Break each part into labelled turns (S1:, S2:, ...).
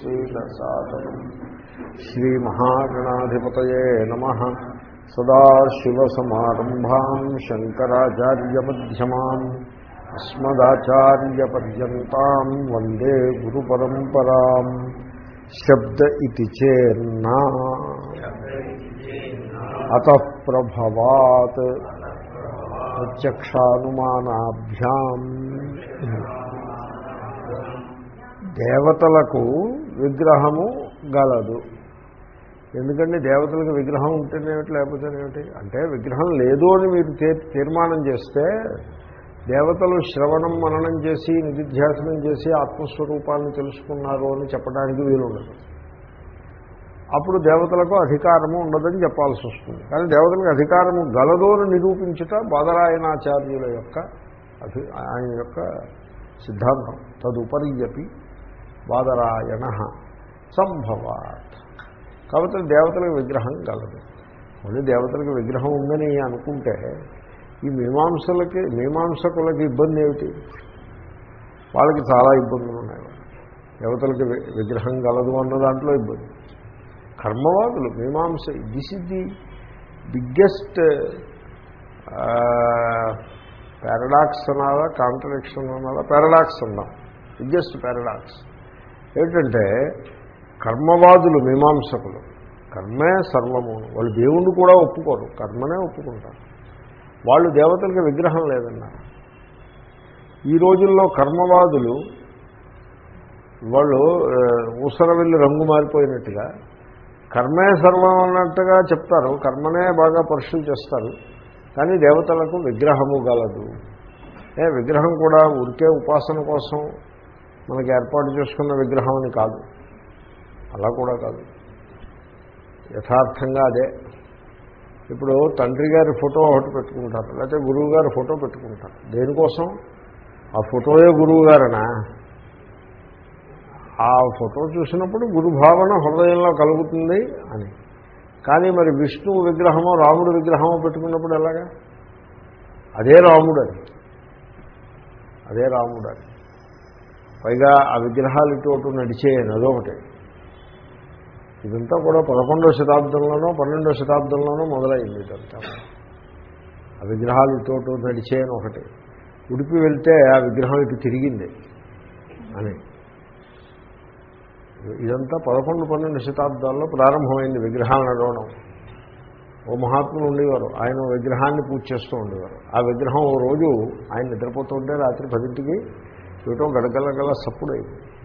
S1: శ్రీరసాదనం శ్రీమహాగణాధిపతయే నమ. సదాశివసమారంభా శంకరాచార్యమ్యమాన్ అస్మదాచార్యపర్యంతం వందే గురు పరంపరా. శబ్ద ఇది చేన్నా అత ప్రభవాత్ ప్రత్యక్షానుమానాభ్యాం దేవతలకు విగ్రహము గలదు. ఎందుకంటే దేవతలకు విగ్రహం ఉంటేనేమిటి లేకపోతేనేమిటి అంటే విగ్రహం లేదు అని మీరు తీర్మానం చేస్తే దేవతలు శ్రవణం మననం చేసి నిధిధ్యాసనం చేసి ఆత్మస్వరూపాన్ని తెలుసుకున్నారు అని చెప్పడానికి వీలుండదు. అప్పుడు దేవతలకు అధికారము ఉండదని చెప్పాల్సి వస్తుంది. కానీ దేవతలకు అధికారము గలదు అని నిరూపించుట బాదరాయణాచార్యుల యొక్క ఆయన యొక్క సిద్ధాంతం. తదుపరియపి బాదరాయణ సంభవాత్. కాబట్టి దేవతలకు విగ్రహం కలదు. మళ్ళీ దేవతలకు విగ్రహం ఉందని అనుకుంటే ఈ మీమాంసలకి మీమాంసకులకి ఇబ్బంది ఏమిటి? వాళ్ళకి చాలా ఇబ్బందులు ఉన్నాయి. దేవతలకి విగ్రహం కలదు అన్న దాంట్లో ఇబ్బంది. కర్మవాదులు Mimamsa this is the biggest paradox అనాలా కాంట్రడిక్షన్ అనాలా పారడాక్స్ అన్నాం. Biggest paradox. ఏంటంటే కర్మవాదులు మీమాంసకులు. కర్మే సర్వము. వాళ్ళు దేవుణ్ణి కూడా ఒప్పుకోరు. కర్మనే ఒప్పుకుంటారు. వాళ్ళు దేవతలకి విగ్రహం లేదన్నారు. ఈ రోజుల్లో కర్మవాదులు వాళ్ళు ఉసరవిల్లు రంగు మారిపోయినట్టుగా కర్మే సర్వం అన్నట్టుగా చెప్తారు. కర్మనే బాగా పరుషులు చేస్తారు. కానీ దేవతలకు విగ్రహము గలదు. ఏ విగ్రహం కూడా ఉరికే ఉపాసన కోసం మనకి ఏర్పాటు చేసుకున్న విగ్రహం అని కాదు. అలా కూడా కాదు. యథార్థంగా అదే. ఇప్పుడు తండ్రి గారి ఫోటో ఒకటి పెట్టుకుంటారు. లేకపోతే గురువు గారి ఫోటో పెట్టుకుంటారు. దేనికోసం? ఆ ఫోటోయే గురువు గారనా? ఆ ఫోటో చూసినప్పుడు గురుభావన హృదయంలో కలుగుతుంది అని. కానీ మరి విష్ణువు విగ్రహమో రాముడు విగ్రహమో పెట్టుకున్నప్పుడు ఎలాగా? అదే రాముడు అది. అదే రాముడు అది. పైగా ఆ విగ్రహాలు ఇటు అటు అదొకటి. ఇదంతా కూడా పదకొండవ శతాబ్దంలోనో పన్నెండవ శతాబ్దంలోనో మొదలైంది ఇదంతా. ఆ విగ్రహాలు ఇటు అటు నడిచేయని ఒకటి. ఉడిపి వెళ్తే ఆ విగ్రహం ఇటు తిరిగింది అని. ఇదంతా పదకొండు పన్నెండు శతాబ్దాల్లో ప్రారంభమైంది విగ్రహాలు నడవడం. ఓ మహాత్ములు ఉండేవారు. ఆయన విగ్రహాన్ని పూజ చేస్తూ ఉండేవారు. ఆ విగ్రహం ఓ రోజు ఆయన నిద్రపోతుంటే రాత్రి పదింటికి ఏమిటో గడగలగల సప్పుడైంది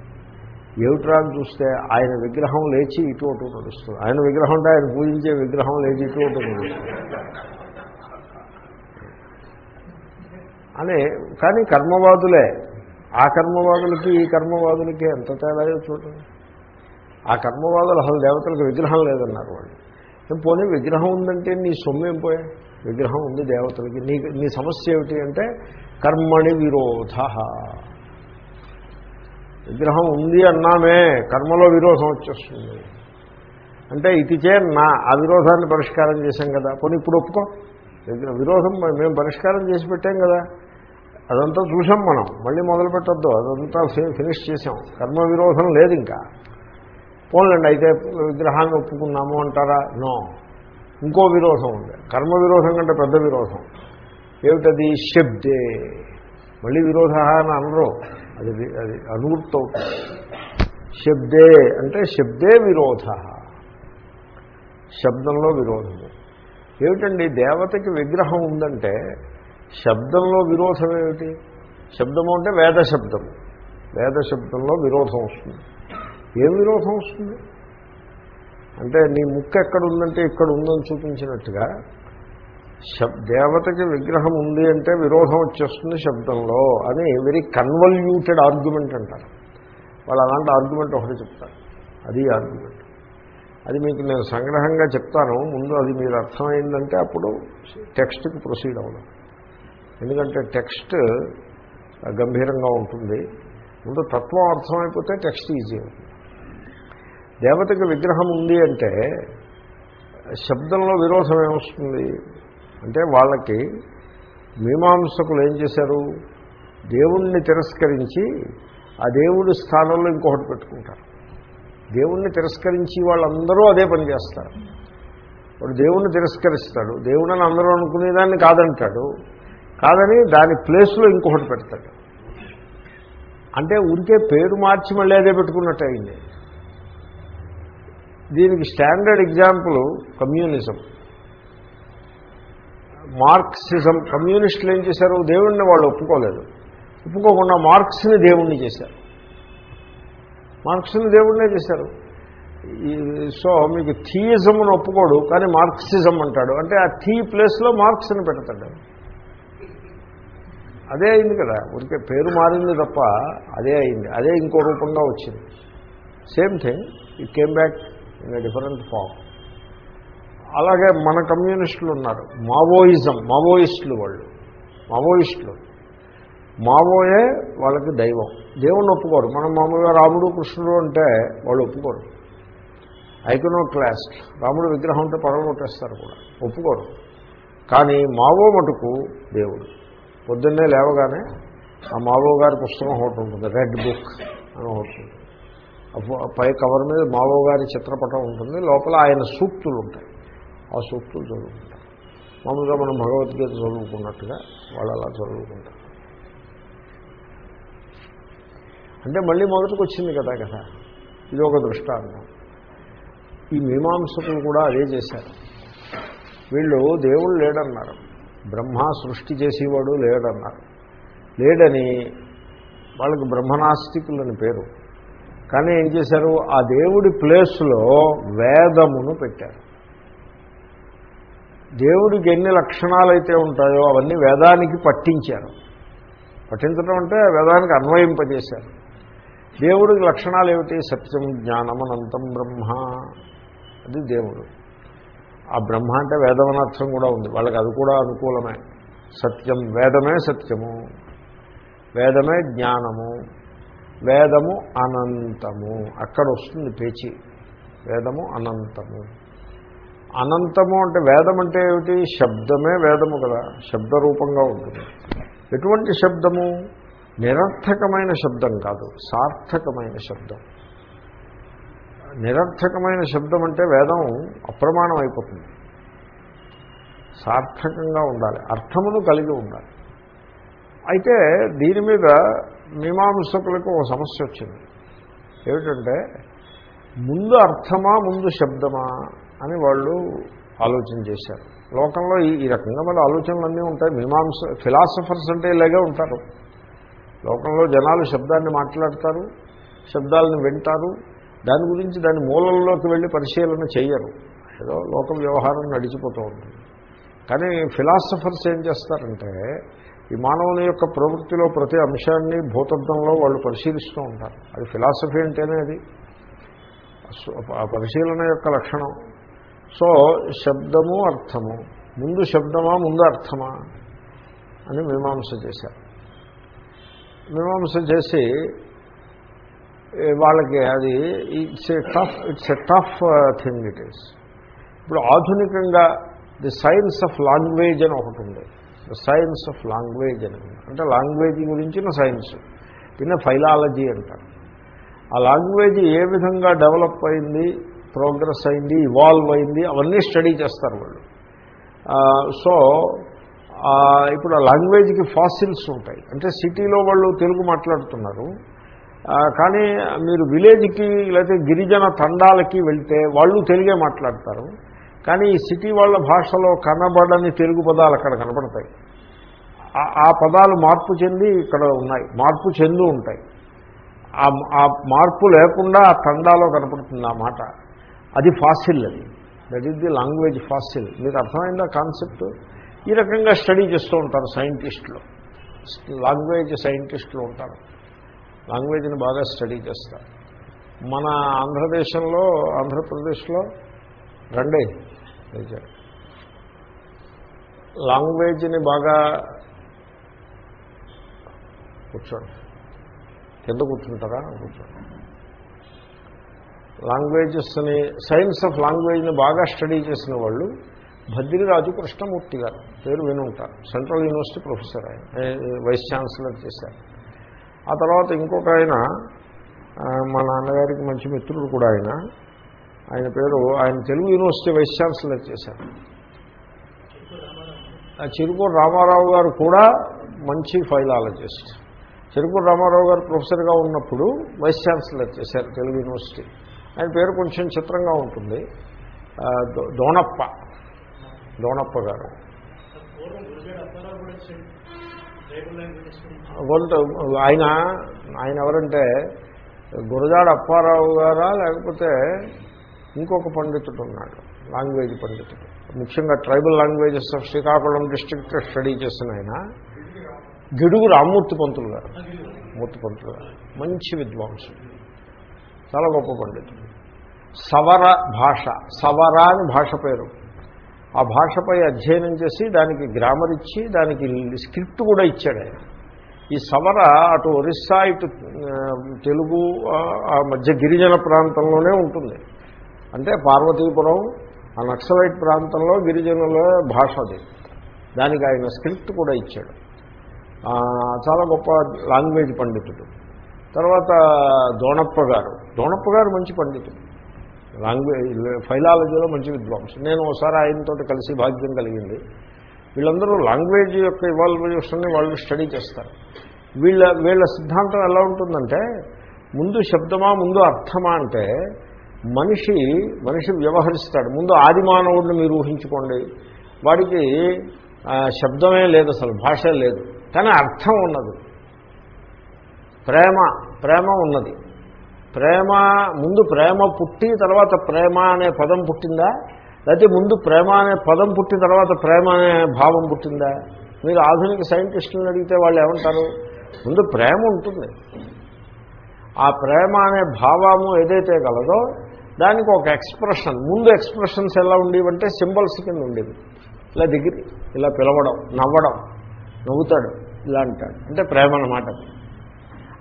S1: ఏమిట్రా అని చూస్తే ఆయన విగ్రహం లేచి ఇటు అటు నడుస్తుంది. ఆయన విగ్రహం అంటే ఆయన పూజించే విగ్రహం లేచి ఇటు అటు నడుస్తుంది. అని కానీ కర్మవాదులే. ఆ కర్మవాదులకి ఈ కర్మవాదులకి ఎంత తేడాయో చూడండి ఆ కర్మవాదులు అసలు దేవతలకు విగ్రహం లేదన్నారు వాళ్ళు. పోనీ విగ్రహం ఉందంటే నీ సొమ్ము ఏం పోయా? విగ్రహం ఉంది దేవతలకి. నీ నీ సమస్య ఏమిటి అంటే కర్మణి విరోధ. విగ్రహం ఉంది అన్నామే కర్మలో విరోధం వచ్చేస్తుంది. అంటే ఇటిచే నా ఆ విరోధాన్ని పరిష్కారం చేశాం కదా. పోనీ ఇప్పుడు ఒప్పుకో. విరోధం మేము పరిష్కారం చేసి పెట్టాం కదా. అదంతా చూసాం మనం. మళ్ళీ మొదలు పెట్టద్దు. అదంతా ఫినిష్ చేసాం కర్మ విరోధం లేదు ఇంకా. పోన్లండి అయితే విగ్రహాన్ని ఒప్పుకున్నాము అంటారా? నో. ఇంకో విరోధం ఉంది. కర్మ విరోధం కంటే పెద్ద విరోధం. ఏమిటది? శబ్దే. మళ్ళీ విరోధ అని అనరు. అది అది అనువృత్తి అవుతుంది శబ్దే అంటే శబ్దే విరోధ. శబ్దంలో విరోధము. ఏమిటండి? దేవతకి విగ్రహం ఉందంటే శబ్దంలో విరోధం ఏమిటి? శబ్దము అంటే వేద శబ్దము. వేద శబ్దంలో విరోధం వస్తుంది. ఏం విరోధం వస్తుంది? అంటే నీ ముక్కు ఎక్కడ ఉందంటే ఇక్కడ ఉందని చూపించినట్టుగా దేవతకి విగ్రహం ఉంది అంటే విరోధం వచ్చేస్తుంది శబ్దంలో అని వెరీ కన్వల్యూటెడ్ ఆర్గ్యుమెంట్ అంటారు. వాళ్ళు అలాంటి ఆర్గ్యుమెంట్ ఒకటి చెప్తారు. అది ఆర్గ్యుమెంట్ అది మీకు నేను సంగ్రహంగా చెప్తాను. ముందు అది మీరు అర్థమైందంటే అప్పుడు టెక్స్ట్కి ప్రొసీడ్ అవ్వడం. ఎందుకంటే టెక్స్ట్ గంభీరంగా ఉంటుంది. ముందు తత్వం అర్థమైపోతే టెక్స్ట్ ఈజీ అవుతుంది. దేవతకి విగ్రహం ఉంది అంటే శబ్దంలో విరోధం ఏమొస్తుంది? అంటే వాళ్ళకి మీమాంసకులు ఏం చేశారు? దేవుణ్ణి తిరస్కరించి ఆ దేవుడి స్థానంలో ఇంకొకటి పెట్టుకుంటారు. దేవుణ్ణి తిరస్కరించి వాళ్ళందరూ అదే పని చేస్తారు. వాడు దేవుణ్ణి తిరస్కరిస్తాడు. దేవుడని అందరూ అనుకునేదాన్ని కాదంటాడు. కాదని దాని ప్లేస్లో ఇంకొకటి పెడతాడు. అంటే ఉంటే పేరు మార్చి మళ్ళీ అదే పెట్టుకున్నట్టు అయింది. దీనికి స్టాండర్డ్ ఎగ్జాంపుల్ కమ్యూనిజం. మార్క్సిజం కమ్యూనిస్టులు ఏం చేశారు? దేవుణ్ణి వాళ్ళు ఒప్పుకోలేదు. ఒప్పుకోకుండా మార్క్స్ని దేవుణ్ణి చేశారు. మార్క్స్ని దేవుణ్ణే చేశారు. ఈ- సో మీకు థియిజంను ఒప్పుకోడు కానీ మార్క్సిజం అంటాడు. అంటే ఆ థీ ప్లేస్లో మార్క్స్ని పెడతాడు. అదే అయింది కదా. ఊరికే పేరు మారింది తప్ప అదే అయింది. అదే ఇంకో రూపంగా వచ్చింది. Same thing. ఈ came back in different form అలాగే మన కమ్యూనిస్టులు ఉన్నారు. మావోయిజం మావోయిస్టులు వాళ్ళు. మావోయిస్టులు. మావోయే వాళ్ళకి దైవం. దేవుణ్ణి ఒప్పుకోరు. మనం మామూలుగా రాముడు కృష్ణుడు అంటే వాళ్ళు ఒప్పుకోరు. ఐకనో క్లాస్ రాముడు విగ్రహం ఉంటే పడగొట్టేస్తారు కూడా. ఒప్పుకోరు. కానీ మావో మటుకు దేవుడు. పొద్దున్నే లేవగానే ఆ మావో గారి పుస్తకం ఒకటి ఉంటుంది. రెడ్ బుక్ అని ఒకటి ఉంటుంది. పై కవర్ మీద మావో గారి చిత్రపటం ఉంటుంది. లోపల ఆయన సూక్తులు ఉంటాయి. ఆ సూక్తులు చదువుకుంటారు మామూలుగా మనం భగవద్గీత చదువుకున్నట్టుగా వాళ్ళు అలా చదువుకుంటారు. అంటే మళ్ళీ మొదటికి వచ్చింది కదా కదా. ఇది ఒక దృష్టాంతం. ఈ మీమాంసకులు కూడా అదే చేశారు. వీళ్ళు దేవుడు లేడన్నారు. బ్రహ్మ సృష్టి చేసేవాడు లేడన్నారు. లేడని వాళ్ళకి బ్రహ్మనాస్తికులని పేరు. కానీ ఏం చేశారు? ఆ దేవుడి ప్లేస్లో వేదమును పెట్టారు. దేవుడికి ఎన్ని లక్షణాలు అయితే ఉంటాయో అవన్నీ వేదానికి పట్టించారు. పట్టించడం అంటే వేదానికి అన్వయింపజేశారు. దేవుడికి లక్షణాలు ఏమిటి సత్యం జ్ఞానం అనంతం బ్రహ్మ. అది దేవుడు. ఆ బ్రహ్మ అంటే వేదమనర్థం కూడా ఉంది. వాళ్ళకి అది కూడా అనుకూలమే. సత్యం వేదమే సత్యము. వేదమే జ్ఞానము. వేదము అనంతము. అక్కడ వస్తుంది పేచి. వేదము అనంతము. అనంతము అంటే వేదం అంటే ఏమిటి? శబ్దమే వేదము కదా. శబ్దరూపంగా ఉంటుంది. ఎటువంటి శబ్దము? నిరర్థకమైన శబ్దం కాదు. సార్థకమైన శబ్దం. నిరర్థకమైన శబ్దం అంటే వేదం అప్రమాణం అయిపోతుంది. సార్థకంగా ఉండాలి. అర్థమును కలిగి ఉండాలి. అయితే దీని మీద మీమాంసకులకు ఒక సమస్య వచ్చింది. ఏమిటంటే ముందు అర్థమా ముందు శబ్దమా? అని వాళ్ళు ఆలోచన చేశారు. లోకంలో ఈ రకంగా మన ఆలోచనలన్నీ ఉంటాయి. మీమాంస ఫిలాసఫర్స్ అంటే ఇలాగే ఉంటారు. లోకంలో జనాలు శబ్దాన్ని మాట్లాడతారు శబ్దాలను వింటారు. దాని గురించి దాని మూలంలోకి వెళ్ళి పరిశీలన చేయరు. ఏదో లోక వ్యవహారం నడిచిపోతూ ఉంటుంది. కానీ ఫిలాసఫర్స్ ఏం చేస్తారంటే ఈ మానవుని యొక్క ప్రవృత్తిలో ప్రతి అంశాన్ని భూతత్వంలో వాళ్ళు పరిశీలిస్తూ ఉంటారు. అది ఫిలాసఫీ అంటేనే అది. ఆ పరిశీలన యొక్క లక్షణం. సో శబ్దము అర్థము. ముందు శబ్దమా ముందు అర్థమా అని మీమాంస చేశారు. మీమాంస చేసి వాళ్ళకి అది it's a tough it's a tough thing it is ఇప్పుడు ఆధునికంగా ది సైన్స్ ఆఫ్ లాంగ్వేజ్ అని ఒకటి ఉంది. ద సైన్స్ ఆఫ్ లాంగ్వేజ్ అని. అంటే లాంగ్వేజ్ గురించిన సైన్స్ దీన్ని ఫైలాలజీ అంటారు. ఆ లాంగ్వేజ్ ఏ విధంగా డెవలప్ అయింది? ప్రోగ్రెస్ అయింది ఇవాల్వ్ అయింది అవన్నీ స్టడీ చేస్తారు వాళ్ళు. సో ఇప్పుడు ఆ లాంగ్వేజ్కి ఫాసిల్స్ ఉంటాయి. అంటే సిటీలో వాళ్ళు తెలుగు మాట్లాడుతున్నారు. కానీ మీరు విలేజ్కి లేకపోతే గిరిజన తండాలకి వెళ్తే వాళ్ళు తెలుగే మాట్లాడతారు. కానీ ఈ సిటీ వాళ్ళ భాషలో కనబడని తెలుగు పదాలు అక్కడ కనబడతాయి ఆ- పదాలు మార్పు చెంది ఇక్కడ ఉన్నాయి. మార్పు చెందు ఉంటాయి. ఆ మార్పు లేకుండా ఆ తండాలో కనపడుతుంది ఆ మాట. అది ఫాసిల్ అది. That is the language fossil మీకు అర్థమైందా కాన్సెప్ట్ ఈ రకంగా స్టడీ చేస్తూ ఉంటారు సైంటిస్టులు లాంగ్వేజ్ సైంటిస్టులు ఉంటారు. లాంగ్వేజ్ని బాగా స్టడీ చేస్తారు. మన ఆంధ్రదేశంలో ఆంధ్రప్రదేశ్లో రండి లాంగ్వేజ్ని బాగా కూర్చోండి. కింద కూర్చుంటారా? కూర్చోండి. లాంగ్వేజెస్ని సైన్స్ ఆఫ్ లాంగ్వేజ్ని బాగా స్టడీ చేసిన వాళ్ళు భద్రిరాజు కృష్ణమూర్తి గారు పేరు వినుంటారు సెంట్రల్ యూనివర్సిటీ ప్రొఫెసర్ ఆయన వైస్ ఛాన్సలర్ చేశారు. ఆ తర్వాత ఇంకొక ఆయన మా నాన్నగారికి మంచి మిత్రుడు కూడా ఆయన. ఆయన పేరు ఆయన తెలుగు యూనివర్సిటీ వైస్ ఛాన్సలర్ చేశారు. ఆ చిరుకూరు రామారావు గారు కూడా మంచి ఫైలాలజిస్ట్. చిరుకూరు రామారావు గారు ప్రొఫెసర్గా ఉన్నప్పుడు వైస్ ఛాన్సలర్ చేశారు తెలుగు యూనివర్సిటీ. ఆయన పేరు కొంచెం చిత్రంగా ఉంటుంది. దోనప్ప. దోనప్ప దోణప్ప దోణప్ప గారు. కొంత ఆయన ఆయన ఎవరంటే గురజాడ అప్పారావు గారా లేకపోతే ఇంకొక పండితుడు ఉన్నాడు లాంగ్వేజ్ పండితుడు. ముఖ్యంగా tribal languages of Srikakulam district study చేసిన ఆయన. గిడుగు రామ్మూర్తి పంతులు గారు. మూర్తి పంతులు గారు. మంచి విద్వాంసుడు. చాలా గొప్ప పండితుడు సవర భాష సవర అని భాష పేరు. ఆ భాషపై అధ్యయనం చేసి దానికి గ్రామర్ ఇచ్చి దానికి స్క్రిప్ట్ కూడా ఇచ్చాడు ఆయన. ఈ సవర అటు ఒరిస్సా ఇటు తెలుగు ఆ, మధ్య గిరిజన ప్రాంతంలోనే ఉంటుంది. అంటే పార్వతీపురం ఆ నక్సలైట్ ప్రాంతంలో గిరిజనుల భాష అది. దానికి ఆయన స్క్రిప్ట్ కూడా ఇచ్చాడు. చాలా గొప్ప లాంగ్వేజ్ పండితుడు. తర్వాత దోణప్ప గారు. దోణప్ప గారు మంచి పండితుడు. లాంగ్వేజ్ ఫైలాలజీలో మంచి విద్వాంసం నేను ఒకసారి ఆయనతో కలిసి భాగ్యం కలిగింది. వీళ్ళందరూ లాంగ్వేజ్ యొక్క ఇవాల్యుయేషన్ని వాళ్ళు స్టడీ చేస్తారు. వీళ్ళ వీళ్ళ సిద్ధాంతం ఎలా ఉంటుందంటే ముందు శబ్దమా ముందు అర్థమా అంటే మనిషి మనిషి వ్యవహరిస్తాడు. ముందు ఆది మానవుడిని మీరు ఊహించుకోండి. వాడికి శబ్దమే లేదు అసలు భాష లేదు. కానీ అర్థం ఉన్నది. ప్రేమ ప్రేమ ఉన్నది. ప్రేమ ముందు ప్రేమ పుట్టి తర్వాత ప్రేమ అనే పదం పుట్టిందా? లేకపోతే ముందు ప్రేమ అనే పదం పుట్టిన తర్వాత ప్రేమ అనే భావం పుట్టిందా? మీరు ఆధునిక సైంటిస్టులను అడిగితే వాళ్ళు ఏమంటారు? ముందు ప్రేమ ఉంటుంది. ఆ ప్రేమ అనే భావము ఏదైతే కలదో దానికి ఒక ఎక్స్ప్రెషన్ ముందు ఎక్స్ప్రెషన్స్ ఎలా ఉండేవంటే సింబల్స్ కింద ఉండేవి. ఇలా దిగిరి ఇలా పిలవడం నవ్వడం నవ్వుతాడు ఇలా అంటాడు. అంటే ప్రేమ అన్నమాట అది.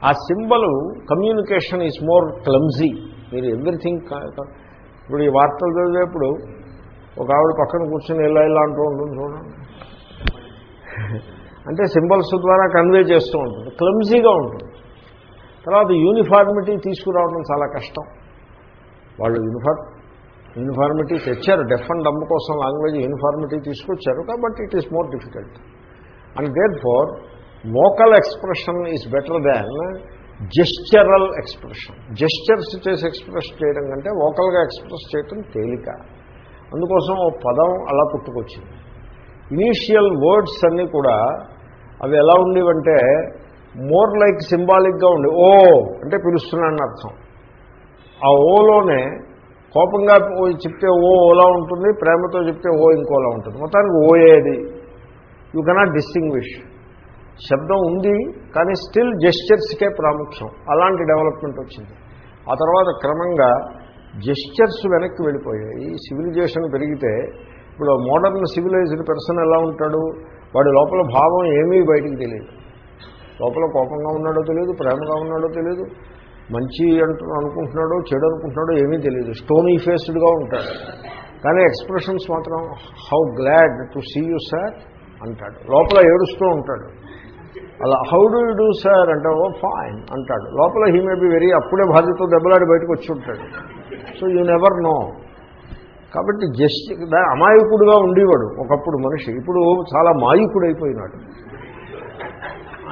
S1: ఆ symbol communication is more clumsy మీరు ఎవ్రీథింగ్ ఇప్పుడు ఈ వార్తలు చదివేప్పుడు ఒక ఆవిడ పక్కన కూర్చొని ఇలా ఇలా అంటూ ఉంటుంది చూడండి. అంటే సింబల్స్ ద్వారా కన్వే చేస్తూ ఉంటుంది. క్లమ్జీగా ఉంటుంది. తర్వాత యూనిఫార్మిటీ తీసుకురావడం చాలా కష్టం. వాళ్ళు యూనిఫార్మ్ యూనిఫార్మిటీ తెచ్చారు. డెఫ్ అండ్ డమ్ కోసం లాంగ్వేజ్ యూనిఫార్మిటీ తీసుకొచ్చారు. కాబట్టి it is more difficult and therefore vocal expression is better than gestural expression. Gestures చేసి ఎక్స్ప్రెస్ చేయడం కంటే వోకల్గా ఎక్స్ప్రెస్ చేయడం తేలిక. అందుకోసం ఓ పదం అలా పుట్టుకొచ్చింది. ఇనీషియల్ వర్డ్స్ అన్నీ కూడా అవి ఎలా ఉండేవంటే మోర్ లైక్ సింబాలిక్గా ఉండే ఓ అంటే పిలుస్తున్నాడని అర్థం. ఆ ఓలోనే కోపంగా చెప్తే ఓ ఓలా ఉంటుంది ప్రేమతో చెప్తే ఓ ఇంకోలా ఉంటుంది. మొత్తానికి ఓయేది యూ కెనాట్ డిస్టింగ్విష్ శబ్దం ఉంది కానీ స్టిల్ జెస్చర్స్కే ప్రాముఖ్యం. అలాంటి డెవలప్మెంట్ వచ్చింది. ఆ తర్వాత క్రమంగా జెస్చర్స్ వెనక్కి వెళ్ళిపోయాయి. సివిలైజేషన్ పెరిగితే ఇప్పుడు మోడర్న్ సివిలైజ్డ్ పర్సన్ ఎలా ఉంటాడు? వాడి లోపల భావం ఏమీ బయటికి తెలియదు. లోపల కోపంగా ఉన్నాడో తెలియదు ప్రేమగా ఉన్నాడో తెలియదు మంచి అంటు అనుకుంటున్నాడో చెడు అనుకుంటున్నాడో ఏమీ తెలియదు. స్టోనీ ఫేస్డ్గా ఉంటాడు. కానీ ఎక్స్ప్రెషన్స్ మాత్రం how glad to see you sir అంటాడు. లోపల ఏడుస్తూ ఉంటాడు. అలా how do you do sir అంటే oh, ఓ ఫైన్ అంటాడు. లోపల హీ మే బి వెరీ అప్పుడే బాధ్యత దెబ్బలాడి బయటకు వచ్చి ఉంటాడు. సో యూ నెవర్ నో కాబట్టి జస్ట్ అమాయకుడుగా ఉండేవాడు ఒకప్పుడు మనిషి. ఇప్పుడు చాలా మాయకుడైపోయినాడు.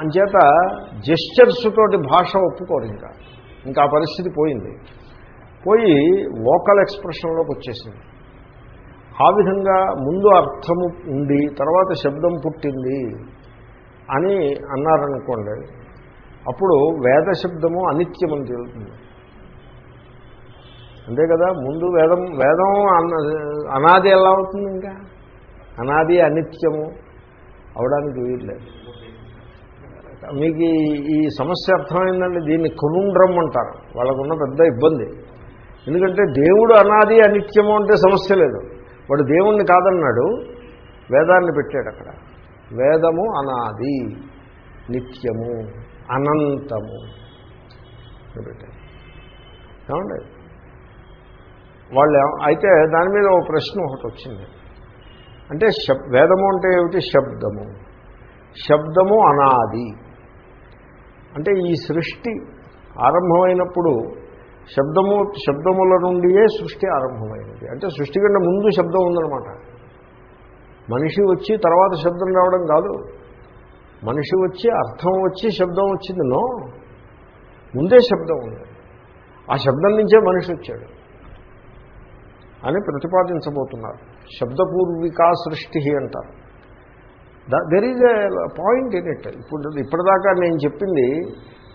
S1: అంచేత జెస్చర్స్ తోటి భాష ఒప్పుకోరు ఇంకా. ఇంకా ఆ పరిస్థితి పోయింది. పోయి వోకల్ ఎక్స్ప్రెషన్లోకి వచ్చేసింది. ఆ విధంగా ముందు అర్థము ఉండి తర్వాత శబ్దం పుట్టింది. అని అన్నారనుకోండి అప్పుడు వేద శబ్దము అనిత్యమని తేలుతుంది అంతే కదా ముందు వేదం వేదం అన్న- అనాది ఎలా అవుతుంది ఇంకా? అనాది అనిత్యము అవడానికి వీల్లేదు. మీకు ఈ- ఈ సమస్య అర్థమైందండి దీన్ని కురుండ్రం అంటారు. వాళ్ళకున్న పెద్ద ఇబ్బంది. ఎందుకంటే దేవుడు అనాది అనిత్యము అంటే సమస్య లేదు. వాడు దేవుణ్ణి కాదన్నాడు వేదాన్ని పెట్టాడు అక్కడ. వేదము అనాది నిత్యము అనంతము. ఏమండి? వాళ్ళు అయితే దాని మీద ఒక ప్రశ్న ఒకటి వచ్చింది. అంటే శబ్ వేదము అంటే ఏమిటి? శబ్దము. శబ్దము అనాది. అంటే ఈ సృష్టి ఆరంభమైనప్పుడు శబ్దము శబ్దముల నుండియే సృష్టి ఆరంభమైనది అంటే సృష్టి కంటే ముందు శబ్దం ఉందన్నమాట. మనిషి వచ్చి తర్వాత శబ్దం రావడం కాదు. మనిషి వచ్చి అర్థం వచ్చి శబ్దం వచ్చింది. నో. ముందే శబ్దం ఉంది. ఆ శబ్దం నుంచే మనిషి వచ్చాడు అని ప్రతిపాదించబోతున్నారు. శబ్దపూర్వికా సృష్టి అంటారు. There is a point in it ఇప్పుడు ఇప్పటిదాకా నేను చెప్పింది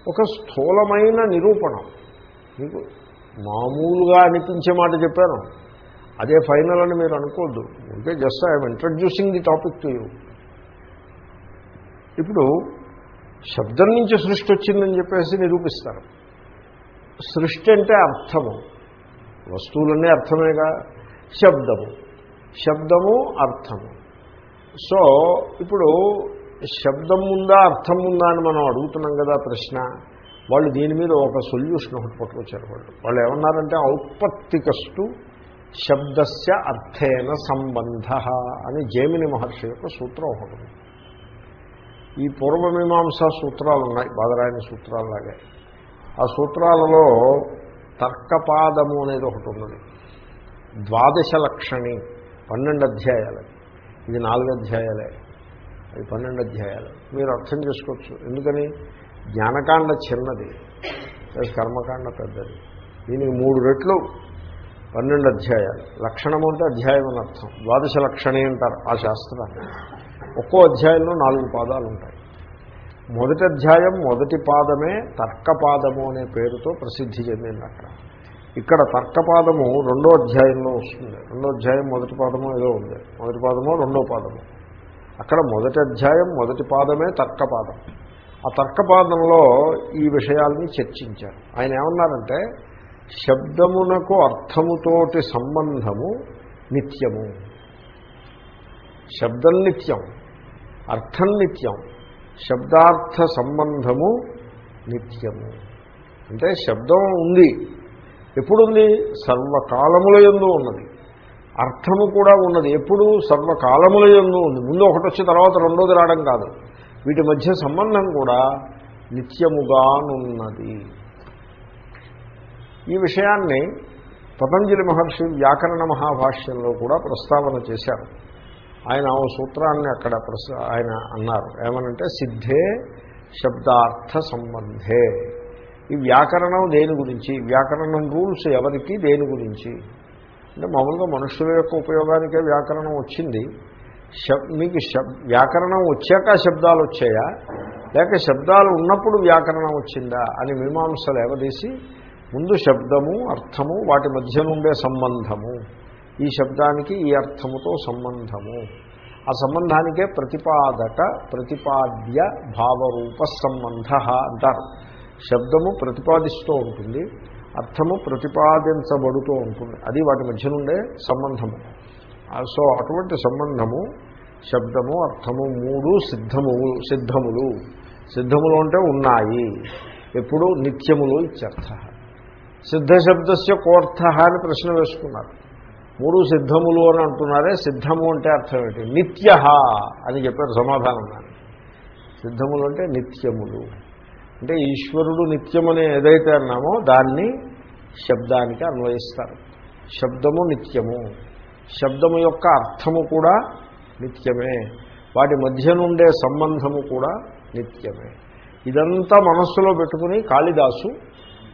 S1: ఒక స్థూలమైన నిరూపణం. మీకు మామూలుగా అనిపించే మాట చెప్పాను. అదే ఫైనల్ అని మీరు అనుకోద్దు. Okay just I'm introducing the topic to you. ఇప్పుడు శబ్దం నుంచి సృష్టి వచ్చిందని చెప్పేసి నిరూపిస్తారు. సృష్టి అంటే అర్థము. వస్తువులన్నీ అర్థమేగా. శబ్దము. శబ్దము అర్థము. సో ఇప్పుడు శబ్దం ఉందా అర్థం ఉందా అని మనం అడుగుతున్నాం కదా ప్రశ్న. వాళ్ళు దీని మీద ఒక సొల్యూషన్ ఒకటి పట్టుకొచ్చారు వాళ్ళు. వాళ్ళు ఏమన్నారంటే ఔత్పత్తికస్తు శబ్దస్య అర్థేన సంబంధ అని జేమిని మహర్షి యొక్క సూత్రం ఒకటి. ఉంది. ఈ పూర్వమీమాంసా సూత్రాలు ఉన్నాయి బాదరాయణ సూత్రాలలాగే. ఆ సూత్రాలలో తర్కపాదము అనేది ఒకటి ఉన్నది. ద్వాదశ లక్షణి పన్నెండు అధ్యాయాలు. ఇది నాలుగు అధ్యాయాలే. అది పన్నెండు అధ్యాయాలు. మీరు అర్థం చేసుకోవచ్చు. ఎందుకని? జ్ఞానకాండ చిన్నది. కర్మకాండ పెద్దది. దీనికి మూడు రెట్లు. పన్నెండు అధ్యాయాలు. లక్షణము అంటే అధ్యాయం అని అర్థం. ద్వాదశ లక్షణి అంటారు ఆ శాస్త్రాన్ని. ఒక్కో అధ్యాయంలో నాలుగు పాదాలు ఉంటాయి. మొదటి అధ్యాయం మొదటి పాదమే తర్కపాదము అనే పేరుతో ప్రసిద్ధి చెందింది అక్కడ. ఇక్కడ తర్కపాదము రెండో అధ్యాయంలో వస్తుంది. రెండో అధ్యాయం మొదటి పాదము ఏదో ఉంది. మొదటి పాదము రెండో పాదము. అక్కడ మొదటి అధ్యాయం మొదటి పాదమే తర్కపాదం. ఆ తర్కపాదంలో ఈ విషయాల్ని చర్చించారు. ఆయన ఏమన్నారంటే శబ్దమునకు అర్థముతోటి సంబంధము నిత్యము. శబ్దం నిత్యం అర్థం నిత్యం శబ్దార్థ సంబంధము నిత్యము. అంటే శబ్దం ఉంది ఎప్పుడుంది? సర్వకాలముల ఎందు ఉన్నది. అర్థము కూడా ఉన్నది ఎప్పుడు సర్వకాలముల ఎందు ఉంది. ముందు ఒకటి వచ్చి తర్వాత రెండోది రావడం కాదు. వీటి మధ్య సంబంధం కూడా నిత్యముగానున్నది. ఈ విషయాన్ని పతంజలి మహర్షి వ్యాకరణ మహాభాష్యంలో కూడా ప్రస్తావన చేశారు. ఆయన ఆ సూత్రాన్ని అక్కడ ప్రస ఆయన అన్నారు. ఏమనంటే సిద్ధే శబ్దార్థ సంబంధే. ఈ వ్యాకరణం దేని గురించి? వ్యాకరణం రూల్స్ ఎవరికి? దేని గురించి? అంటే మామూలుగా మనుషుల యొక్క ఉపయోగానికే వ్యాకరణం వచ్చింది. శబ్ మీకు శబ్ వ్యాకరణం వచ్చాక శబ్దాలు వచ్చాయా? లేక శబ్దాలు ఉన్నప్పుడు వ్యాకరణం వచ్చిందా? అని మీమాంసలు ఎవదీసి ముందు శబ్దము అర్థము వాటి మధ్య నుండే సంబంధము. ఈ శబ్దానికి ఈ అర్థముతో సంబంధము. ఆ సంబంధానికే ప్రతిపాదక ప్రతిపాద్య భావరూప సంబంధ అంటారు. శబ్దము ప్రతిపాదిస్తూ ఉంటుంది అర్థము ప్రతిపాదించబడుతూ ఉంటుంది. అది వాటి మధ్య నుండే సంబంధము. సో అటువంటి సంబంధము శబ్దము అర్థము మూడు సిద్ధము సిద్ధములు. సిద్ధములు అంటే ఉన్నాయి. ఎప్పుడు నిత్యములు ఇత్యర్థ. సిద్ధశబ్దస్య కోర్థ అని ప్రశ్న వేసుకున్నారు. మూడు సిద్ధములు అని అంటున్నారే సిద్ధము అంటే అర్థం ఏంటి? నిత్య అని చెప్పారు సమాధానం దాన్ని. సిద్ధములు అంటే నిత్యములు. అంటే ఈశ్వరుడు నిత్యమని ఏదైతే అన్నామో దాన్ని శబ్దానికి అన్వయిస్తారు. శబ్దము నిత్యము. శబ్దము యొక్క అర్థము కూడా నిత్యమే. వాటి మధ్య నుండే సంబంధము కూడా నిత్యమే. ఇదంతా మనస్సులో పెట్టుకుని కాళిదాసు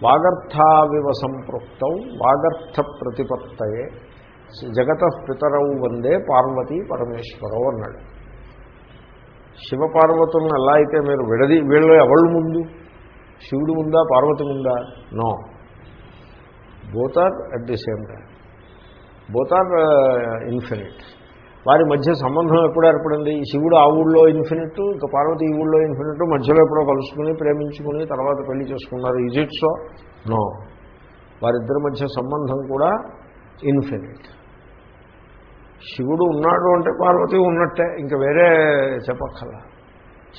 S1: వాగర్థావివ సంపృక్తం వాగర్థ ప్రతిపత్తయే జగత పితరవు వందే పార్వతీ పరమేశ్వరవు అన్నాడు. శివపార్వతులను ఎలా అయితే మీరు విడది వీళ్ళు ఎవళ్ళు ముందు? శివుడు ముందా పార్వతి ముందా? No. Both are at the same time. Both are infinite. వారి మధ్య సంబంధం ఎప్పుడు ఏర్పడింది. ఈ శివుడు ఆ ఊళ్ళో ఇన్ఫినిట్ ఇంకా పార్వతి ఈ ఊళ్ళో ఇన్ఫినిట్ మధ్యలో ఎప్పుడో కలుసుకుని ప్రేమించుకుని తర్వాత పెళ్ళి చేసుకున్నారు. ఈజ్ ఇట్ సో నో వారిద్దరి మధ్య సంబంధం కూడా ఇన్ఫినిట్ శివుడు ఉన్నాడు అంటే పార్వతి ఉన్నట్టే. ఇంకా వేరే చెప్పక్కల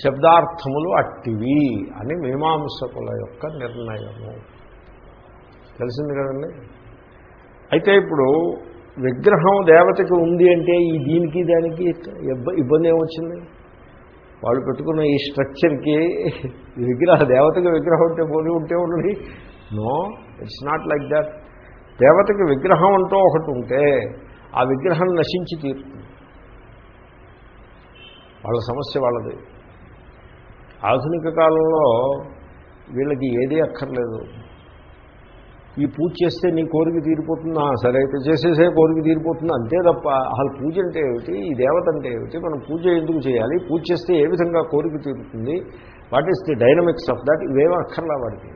S1: శబ్దార్థములు అట్టివి అని మీమాంసకుల యొక్క నిర్ణయము. తెలిసింది కదండి? అయితే ఇప్పుడు విగ్రహం దేవతకి ఉంది అంటే ఈ దీనికి దానికి ఇబ్బ- ఇబ్బంది ఏమొచ్చింది? వాళ్ళు పెట్టుకున్న ఈ స్ట్రక్చర్కి విగ్రహ దేవతకి విగ్రహం ఉంటే పోలి ఉంటే ఉండండి no it's not like that. దేవతకి విగ్రహం అంటూ ఒకటి ఉంటే ఆ విగ్రహం నశించి తీరుతుంది. వాళ్ళ సమస్య వాళ్ళది. ఆధునిక కాలంలో వీళ్ళకి ఏదీ అక్కర్లేదు. ఈ పూజ చేస్తే నీ కోరిక తీరిపోతుందా? సరే అయితే చేసేసే కోరిక తీరిపోతుంది? అంతే తప్ప అసలు పూజ అంటే ఏమిటి? ఈ దేవత అంటే ఏమిటి? మనం పూజ ఎందుకు చేయాలి? పూజ చేస్తే ఏ విధంగా కోరిక తీరుతుంది? What is the dynamics of that? ఇవేమో అక్కర్లా వాడికి.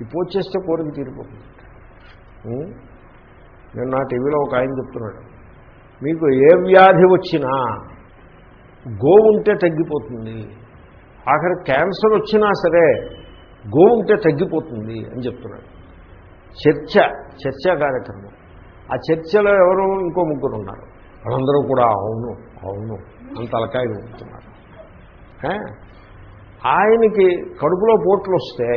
S1: ఈ పూజ చేస్తే కోరిక తీరిపోతుంది. నేను నా టీవీలో ఒక ఆయన చెప్తున్నాడు. మీకు ఏ వ్యాధి వచ్చినా గోవు ఉంటే తగ్గిపోతుంది. ఆఖరి క్యాన్సర్ వచ్చినా సరే గోవు ఉంటే తగ్గిపోతుంది అని చెప్తున్నాడు. చర్చ చర్చా కార్యక్రమం. ఆ చర్చలో ఎవరు ఇంకో ముగ్గురు ఉన్నారు. వాళ్ళందరూ కూడా అవును అవును అని తలకాయలు ఊపుతున్నారు ఆయనకి కడుపులో పోట్లు వస్తే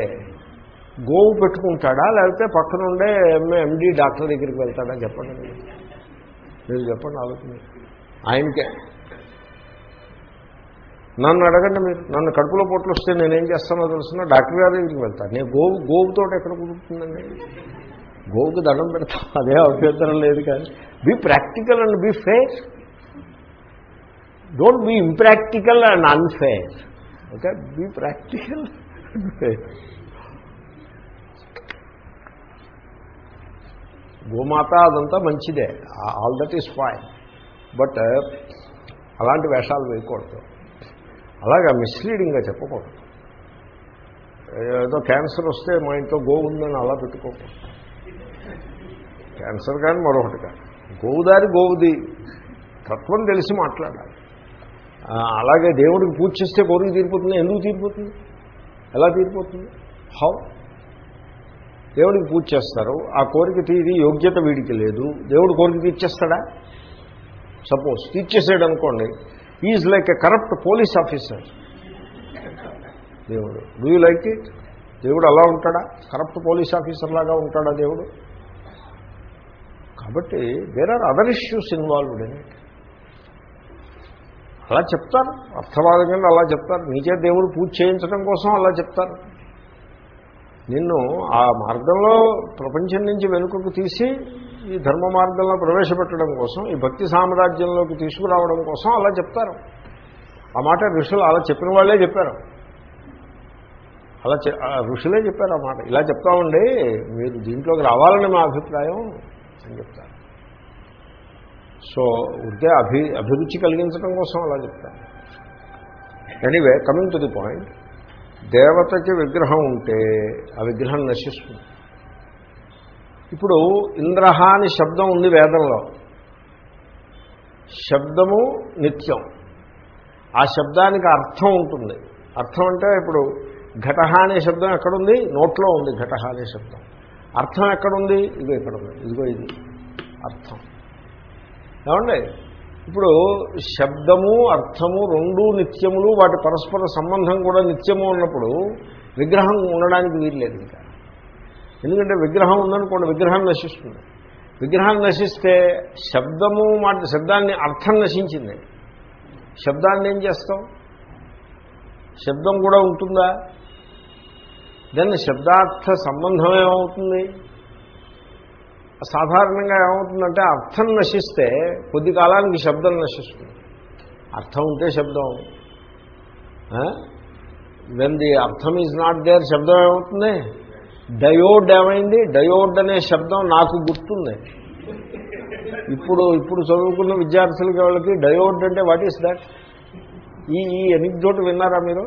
S1: గోవు పెట్టుకుంటాడా? లేకపోతే పక్కనుండే ఎంఏ ఎండి డాక్టర్ దగ్గరికి వెళ్తాడా? చెప్పండి. మీరు. మీరు చెప్పండి ఆలోచన. ఆయనకే. నన్ను అడగండి మీరు. నన్ను కడుపులో పోట్లు వస్తే నేనేం చేస్తానో తెలుసున్నా డాక్టర్ గారి దగ్గరికి వెళ్తాను నేను గోవు గోవుతో ఎక్కడ కుదురుతుందండి? గోవుకి దండం పెడతాం. అదే అభ్యంతరం లేదు కానీ. Be practical and be fair don't be impractical and unfair okay be practical and fair గోమాత అదంతా మంచిదే. All that is fine but అలాంటి వేషాలు వేయకూడదు. అలాగా మిస్లీడింగ్గా చెప్పకూడదు. ఏదో క్యాన్సర్ వస్తే మా ఇంట్లో గోవు ఉందని అలా పెట్టుకోకూడదు. క్యాన్సర్ కానీ మరొకటి కానీ గోవుదారి గోవుది. తత్వం తెలిసి మాట్లాడాలి. అలాగే దేవుడికి పూజ చేస్తే కోరిక తీరిపోతుంది. ఎందుకు తీరిపోతుంది? ఎలా తీరిపోతుంది? హౌ దేవుడికి పూజ చేస్తారు. ఆ కోరిక తీరి యోగ్యత వీడికి లేదు. దేవుడు కోరిక తీర్చేస్తాడా? సపోజ్ తీర్చేసాడు అనుకోండి. Is like a corrupt police officer దేవుడు. డూ యూ లైక్ ఇట్ దేవుడు అలా ఉంటాడా? కరప్ట్ పోలీస్ ఆఫీసర్ లాగా ఉంటాడా దేవుడు? కాబట్టి there are other issues involved in it అలా చెప్తారు. అర్థవాదంగా అలా చెప్తారు. నీచే దేవుడు పూజ చేయించడం కోసం అలా చెప్తారు. నిన్ను ఆ మార్గంలో ప్రపంచం నుంచి వెనుకకు తీసి ఈ ధర్మ మార్గంలో ప్రవేశపెట్టడం కోసం ఈ భక్తి సామ్రాజ్యంలోకి తీసుకురావడం కోసం అలా చెప్తారు. ఆ మాట ఋషులు అలా చెప్పిన వాళ్ళే చెప్పారు. అలా ఋషులే చెప్పారు ఆ మాట. ఇలా చెప్తామండి మీరు దీంట్లోకి రావాలని మా అభిప్రాయం అని చెప్తారు. సో ఉంటే అభి అభిరుచి కలిగించడం కోసం అలా చెప్తారు. Anyway coming to the point దేవతకి విగ్రహం ఉంటే ఆ విగ్రహం నశిస్తుంది. ఇప్పుడు ఇంద్రహ అని శబ్దం ఉంది వేదంలో. శబ్దము నిత్యం. ఆ శబ్దానికి అర్థం ఉంటుంది. అర్థం అంటే ఇప్పుడు ఘటహ అనే శబ్దం ఎక్కడుంది? నోట్లో ఉంది ఘటహ అనే శబ్దం. అర్థం ఎక్కడుంది? ఇదిగో ఇక్కడ ఉంది ఇదిగో ఇది. అర్థం. ఏమండి? ఇప్పుడు శబ్దము అర్థము రెండు నిత్యములు వాటి పరస్పర సంబంధం కూడా నిత్యము ఉన్నప్పుడు విగ్రహం ఉండడానికి వీల్లేదు ఇంకా. ఎందుకంటే విగ్రహం ఉందనుకోండి విగ్రహం నశిస్తుంది. విగ్రహం నశిస్తే శబ్దము మాట శబ్దాన్ని అర్థం నశించింది. శబ్దాన్ని ఏం చేస్తాం? శబ్దం కూడా ఉంటుందా? దెన్ శబ్దార్థ సంబంధం ఏమవుతుంది? సాధారణంగా ఏమవుతుందంటే అర్థం నశిస్తే కొద్ది కాలానికి శబ్దం నశిస్తుంది. అర్థం ఉంటే శబ్దం. వెన్ ది అర్థం ఈజ్ నాట్ దేర్ శబ్దం ఏమవుతుంది? డయోడ్ ఏమైంది? డయోడ్ అనే శబ్దం నాకు గుర్తుంది. ఇప్పుడు ఇప్పుడు చదువుకున్న విద్యార్థులకి వాళ్ళకి డయోడ్ అంటే వాట్ ఈస్ దాట్ ఈ ఈ ఎనిక్జోట్ విన్నారా మీరు?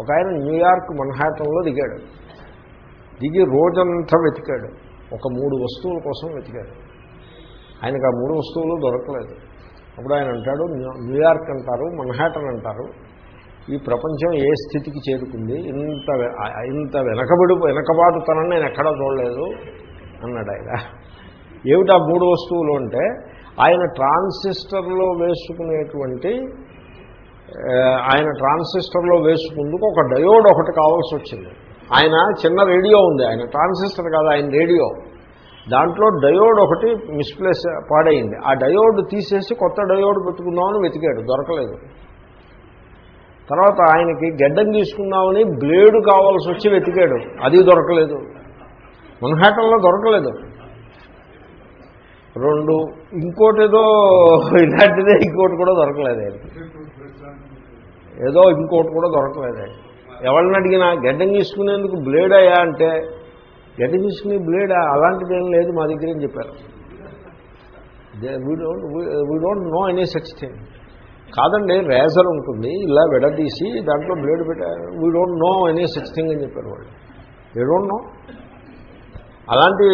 S1: ఒక ఆయన న్యూయార్క్ మన్హాటంలో దిగాడు. దిగి రోజంతా వెతికాడు. ఒక మూడు వస్తువుల కోసం వెతికాడు. ఆయనకు ఆ మూడు వస్తువులు దొరకలేదు. అప్పుడు ఆయన అంటాడు న్యూయార్క్ అంటారు మన్హాటన్ అంటారు. ఈ ప్రపంచం ఏ స్థితికి చేరుకుంది? ఇంత ఇంత వెనకబడి వెనకబాటుతనం నేను ఎక్కడా చూడలేదు అన్నాడు ఆయన. ఏమిటి ఆ మూడు వస్తువులు అంటే ఆయన ట్రాన్సిస్టర్లో వేసుకునేటువంటి ఆయన ట్రాన్సిస్టర్లో వేసుకుందుకు ఒక డయోడ్ ఒకటి కావాల్సి వచ్చింది. ఆయన చిన్న రేడియో ఉంది ఆయన ట్రాన్సిస్టర్ కాదు ఆయన రేడియో. దాంట్లో డయోడ్ ఒకటి మిస్ప్లేస్ పాడైంది. ఆ డయోడ్ తీసేసి కొత్త డయోడ్ పెట్టుకుందామని వెతికాడు దొరకలేదు. తర్వాత ఆయనకి గడ్డం తీసుకుందామని బ్లేడు కావాల్సి వచ్చి వెతికాడు. అది దొరకలేదు. మన్హాటంలో దొరకలేదు. రెండు ఇంకోటి ఏదో ఇలాంటిదే ఇంకోటి కూడా దొరకలేదు ఆయన ఏదో ఇంకోటి కూడా దొరకలేదు ఆయన ఎవరిని అడిగినా గడ్డం తీసుకునేందుకు బ్లేడ్ అయ్యా అంటే గడ్డం తీసుకునే బ్లేడా? అలాంటిది ఏం లేదు మా దగ్గర అని చెప్పారు. We don't we don't know any such thing కాదండి రేజర్ ఉంటుంది ఇలా విడదీసి దాంట్లో బ్లేడ్ పెట్టారు we don't know any such thing అని చెప్పారు వాళ్ళు. వీ డోంట్ నో అలాంటి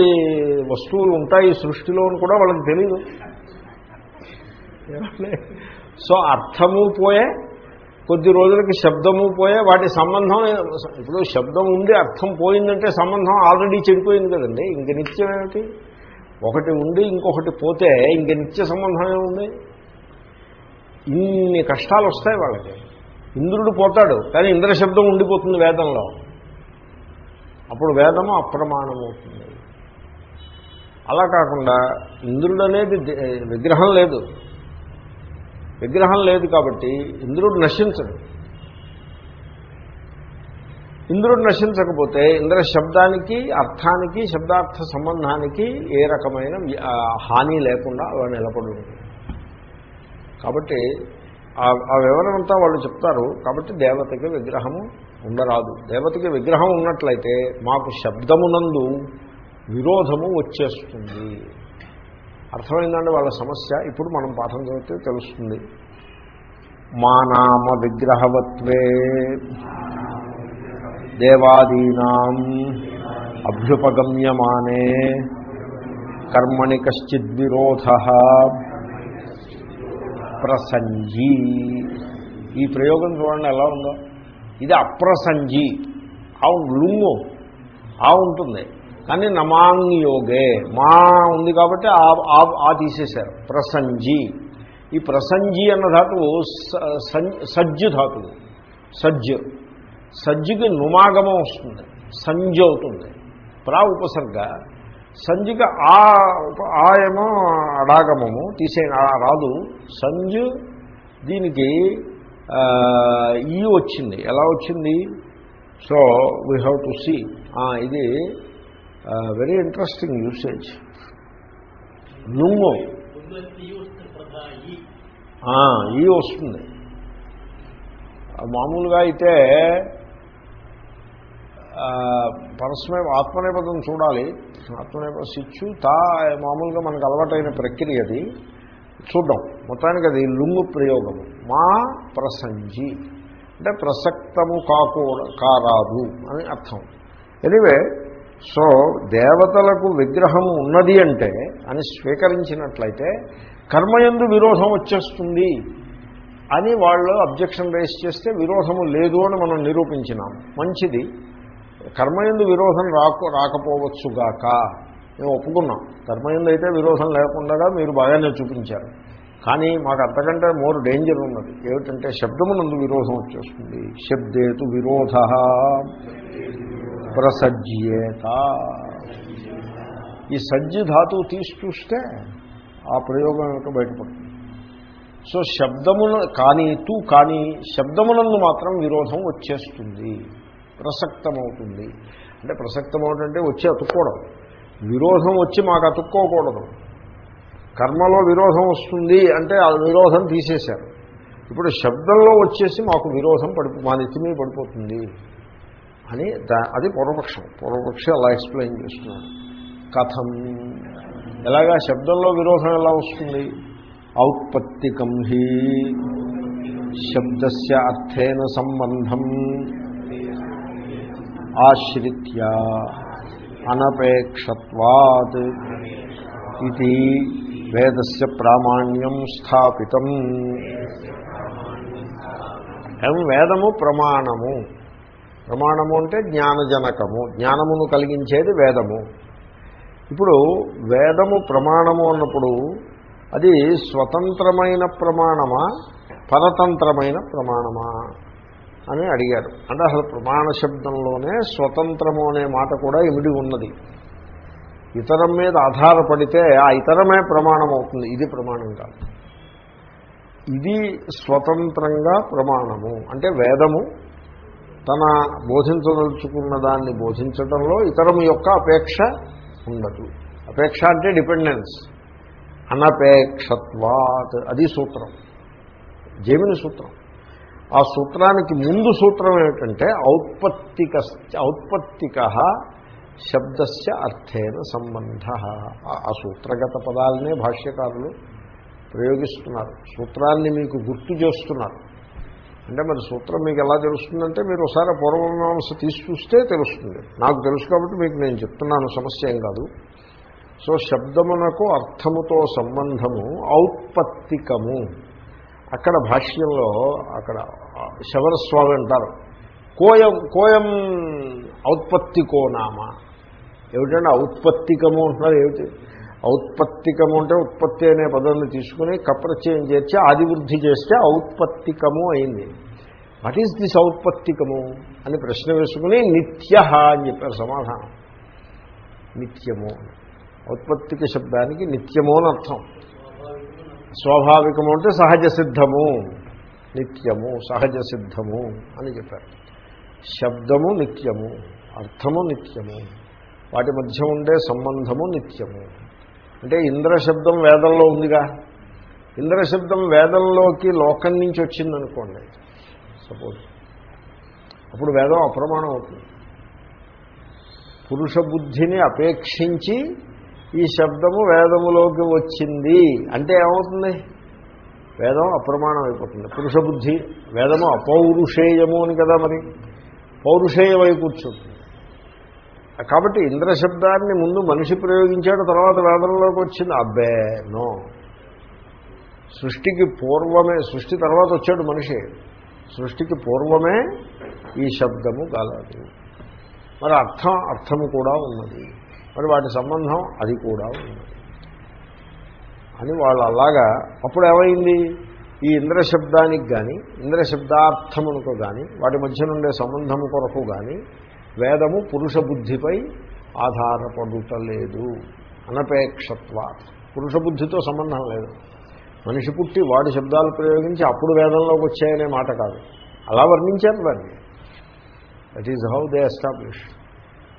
S1: వస్తువులు ఉంటాయి ఈ సృష్టిలో అని కూడా వాళ్ళకి తెలియదు సో అర్థము పోయే కొద్ది రోజులకి శబ్దము పోయే వాటి సంబంధం ఇప్పుడు శబ్దం ఉండి అర్థం పోయిందంటే సంబంధం ఆల్రెడీ చెడిపోయింది కదండి. ఇంక నిత్యం ఏమిటి? ఒకటి ఉండి ఇంకొకటి పోతే ఇంక నిత్య సంబంధం ఏముంది? ఇన్ని కష్టాలు వస్తాయి వాళ్ళకి. ఇంద్రుడు పోతాడు కానీ ఇంద్ర శబ్దం ఉండిపోతుంది వేదంలో. అప్పుడు వేదము అప్రమాణం అవుతుంది అలా కాకుండా ఇంద్రుడు అనేది విగ్రహం లేదు. విగ్రహం లేదు కాబట్టి ఇంద్రుడు నశించడు. ఇంద్రుడు నశించకపోతే ఇంద్ర శబ్దానికి అర్థానికి శబ్దార్థ సంబంధానికి ఏ రకమైన హాని లేకుండా అలా నిలబడి ఉంటుంది కాబట్టి ఆ- వివరమంతా వివరణ అంతా వాళ్ళు చెప్తారు. కాబట్టి దేవతకి విగ్రహము ఉండరాదు. దేవతకి విగ్రహం ఉన్నట్లయితే మాకు శబ్దమునందు విరోధము వచ్చేస్తుంది. అర్థమైందండి వాళ్ళ సమస్య? ఇప్పుడు మనం పాఠం చదివితే తెలుస్తుంది. మానామ విగ్రహవత్వే దేవాదీనాం అభ్యుపగమ్యమానే కర్మణి కశ్చిద్విరోధ అప్రసంజీ. ఈ ప్రయోగం చూడండి ఎలా ఉందో. ఇది అప్రసంజీ. ఆ లుంగు. ఆ ఉంటుంది. కానీ నమాంగ్యోగే మా ఉంది కాబట్టి ఆ- ఆ- తీసేశారు. ప్రసంజి. ఈ ప్రసంజి అన్న ధాతువు సజ్జు ధాతువు. సజ్జు. సజ్జుకి నుమాగమం వస్తుంది. సంజు అవుతుంది. ప్రా ఉపసర్గ. సంజిక ఆ ఆ ఏమో అడాగమము తీసే రాదు. సంజు దీనికి ఈ వచ్చింది. ఎలా వచ్చింది? So we have to see ఇది వెరీ ఇంట్రెస్టింగ్ యూసేజ్ నుంగు ఈ వస్తుంది. మామూలుగా అయితే పరస్మే ఆత్మనేపథం చూడాలి. ఆత్మనేపథ శిచ్చు తా మామూలుగా మనకు అలవాటైన ప్రక్రియ అది. చూద్దాం మొత్తానికి అది లుంగు ప్రయోగము. మా ప్రసంజి అంటే ప్రసక్తము కాకూడ కారాదు అని అర్థం. ఎనివే సో దేవతలకు విగ్రహం ఉన్నది అంటే అని స్వీకరించినట్లయితే కర్మయందు విరోధం వచ్చేస్తుంది అని వాళ్ళు అబ్జెక్షన్ రేస్ చేస్తే విరోధము లేదు అని మనం నిరూపించినాం. మంచిది. కర్మయందు విరోధం రాకు రాకపోవచ్చుగాక మేము ఒప్పుకున్నాం. కర్మయందు అయితే విరోధం లేకుండా మీరు బాగానే చూపించారు. కానీ మాకు అంతకంటే మోర్ డేంజర్ ఉన్నది. ఏమిటంటే శబ్దమునందు విరోధం వచ్చేస్తుంది. శబ్దేతు విరోధ ప్రసజ్యేత. ఈ సజ్జి ధాతువు తీసి చూస్తే ఆ ప్రయోగం ఏమిటో బయటపడుతుంది. సో శబ్దమున కానీ తూ కానీ శబ్దమునందు మాత్రం విరోధం వచ్చేస్తుంది. ప్రసక్తమవుతుంది. అంటే ప్రసక్తమవుతుంటే వచ్చి అతుక్కోవడం. విరోధం వచ్చి మాకు అతుక్కోకూడదు. కర్మలో విరోధం వస్తుంది అంటే ఆ విరోధం తీసేశారు. ఇప్పుడు శబ్దంలో వచ్చేసి మాకు విరోధం పడి మా నెత్తి పడిపోతుంది అని అది పూర్వపక్షం. పూర్వపక్షి అలా ఎక్స్ప్లెయిన్ చేస్తున్నాడు కథం. ఎలాగా? శబ్దంలో విరోధం ఎలా వస్తుంది? ఔత్పత్తికం హి. శబ్దస్య అర్థేన సంబంధం. ఆశ్రిత్య అనపేక్షత్వాత్ ఇది వేదస్య ప్రామాణ్యం స్థాపితం. ఏం వేదము ప్రమాణము? ప్రమాణము అంటే జ్ఞానజనకము. జ్ఞానమును కలిగించేది వేదము. ఇప్పుడు వేదము ప్రమాణము అన్నప్పుడు అది స్వతంత్రమైన ప్రమాణమా? పరతంత్రమైన ప్రమాణమా? అని అడిగారు అంటే అసలు ప్రమాణ శబ్దంలోనే స్వతంత్రము అనే మాట కూడా ఇమిడి ఉన్నది. ఇతరం మీద ఆధారపడితే ఆ ఇతరమే ప్రమాణం అవుతుంది. ఇది ప్రమాణం కాదు. ఇది స్వతంత్రంగా ప్రమాణము. అంటే వేదము తన బోధించదలుచుకున్న దాన్ని బోధించడంలో ఇతరము యొక్క అపేక్ష ఉండదు. అపేక్ష అంటే డిపెండెన్స్. అనపేక్షత్వాత్. అది సూత్రం. జమిని సూత్రం. ఆ సూత్రానికి ముందు సూత్రం ఏమిటంటే ఔత్పత్తిక ఔత్పత్తిక శబ్దస్య అర్థేన సంబంధ. ఆ సూత్రగత పదాలనే భాష్యకారులు ప్రయోగిస్తున్నారు. సూత్రాన్ని మీకు గుర్తు చేస్తున్నారు. అంటే మరి సూత్రం మీకు ఎలా తెలుస్తుందంటే మీరు ఒకసారి పూర్వమీమాంస తీసి చూస్తే తెలుస్తుంది. నాకు తెలుసు కాబట్టి మీకు నేను చెప్తున్నాను సమస్య ఏం కాదు. సో శబ్దమునకు అర్థముతో సంబంధము ఔత్పత్తికము. అక్కడ భాష్యంలో అక్కడ శవరస్వామి అంటారు. కోయం కోయం ఔత్పత్తికో నామ. ఏమిటంటే ఔత్పత్తికము అంటున్నారు ఏమిటి? ఔత్పత్తికము అంటే ఉత్పత్తి అనే పదాన్ని తీసుకుని కప్రచయం చేర్చి ఆదివృద్ధి చేస్తే ఔత్పత్తికము అయింది. వాట్ ఈజ్ దిస్ ఔత్పత్తికము అని ప్రశ్న వేసుకుని నిత్య అని చెప్పారు సమాధానం. నిత్యము. ఔత్పత్తిక శబ్దానికి నిత్యము అని అర్థం. స్వాభావికము అంటే సహజ సిద్ధము నిత్యము సహజ సిద్ధము అని చెప్పారు. శబ్దము నిత్యము అర్థము నిత్యము వాటి మధ్య ఉండే సంబంధము నిత్యము. అంటే ఇంద్రశబ్దం వేదంలో ఉందిగా. ఇంద్రశబ్దం వేదంలోకి లోకం నుంచి వచ్చిందనుకోండి సపోజ్. అప్పుడు వేదం అప్రమాణం అవుతుంది. పురుష బుద్ధిని అపేక్షించి ఈ శబ్దము వేదములోకి వచ్చింది. అంటే ఏమవుతుంది? వేదం అప్రమాణం అయిపోతుంది. పురుష బుద్ధి వేదము అపౌరుషేయము అని కదా మరి. పౌరుషేయమై కూర్చుంటుంది కాబట్టి ఇంద్రశబ్దాన్ని ముందు మనిషి ప్రయోగించాడు తర్వాత వేదంలోకి వచ్చింది. అబ్బే నో. సృష్టికి పూర్వమే సృష్టి తర్వాత వచ్చాడు మనిషి. సృష్టికి పూర్వమే ఈ శబ్దము కాలేదు. మరి అర్థం అర్థము కూడా ఉన్నది. మరి వాటి సంబంధం అది కూడా ఉంది. అని వాళ్ళు అలాగా అప్పుడు ఏమైంది? ఈ ఇంద్రశబ్దానికి కానీ ఇంద్రశబ్దార్థమునకు కానీ వాటి మధ్య నుండే సంబంధము కొరకు కానీ వేదము పురుష బుద్ధిపై ఆధారపడుటలేదు. అనపేక్షత్వ పురుష బుద్ధితో సంబంధం లేదు. మనిషి పుట్టి వాడి శబ్దాలు ప్రయోగించి అప్పుడు వేదంలోకి వచ్చాయనే మాట కాదు. అలా వర్ణించారు దాన్ని that is how they establish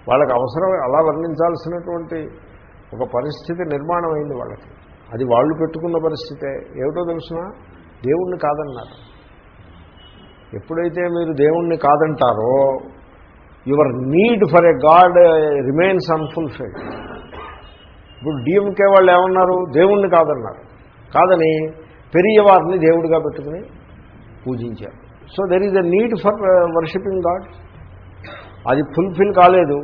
S1: వాళ్ళకి అవసరం అలా వర్ణించాల్సినటువంటి ఒక పరిస్థితి నిర్మాణం అయింది వాళ్ళకి. అది వాళ్ళు పెట్టుకున్న పరిస్థితే ఏమిటో తెలుసిన? దేవుణ్ణి కాదన్నారు. ఎప్పుడైతే మీరు దేవుణ్ణి కాదంటారో your need for a god remains unfulfilled. ఇప్పుడు డిఎంకే వాళ్ళు ఏమన్నారు? దేవుణ్ణి కాదన్నారు. కాదని పెరియవారిని దేవుడిగా పెట్టుకుని పూజించారు. So there is a need for worshipping God అది ఫుల్ఫిల్ కాలేదు.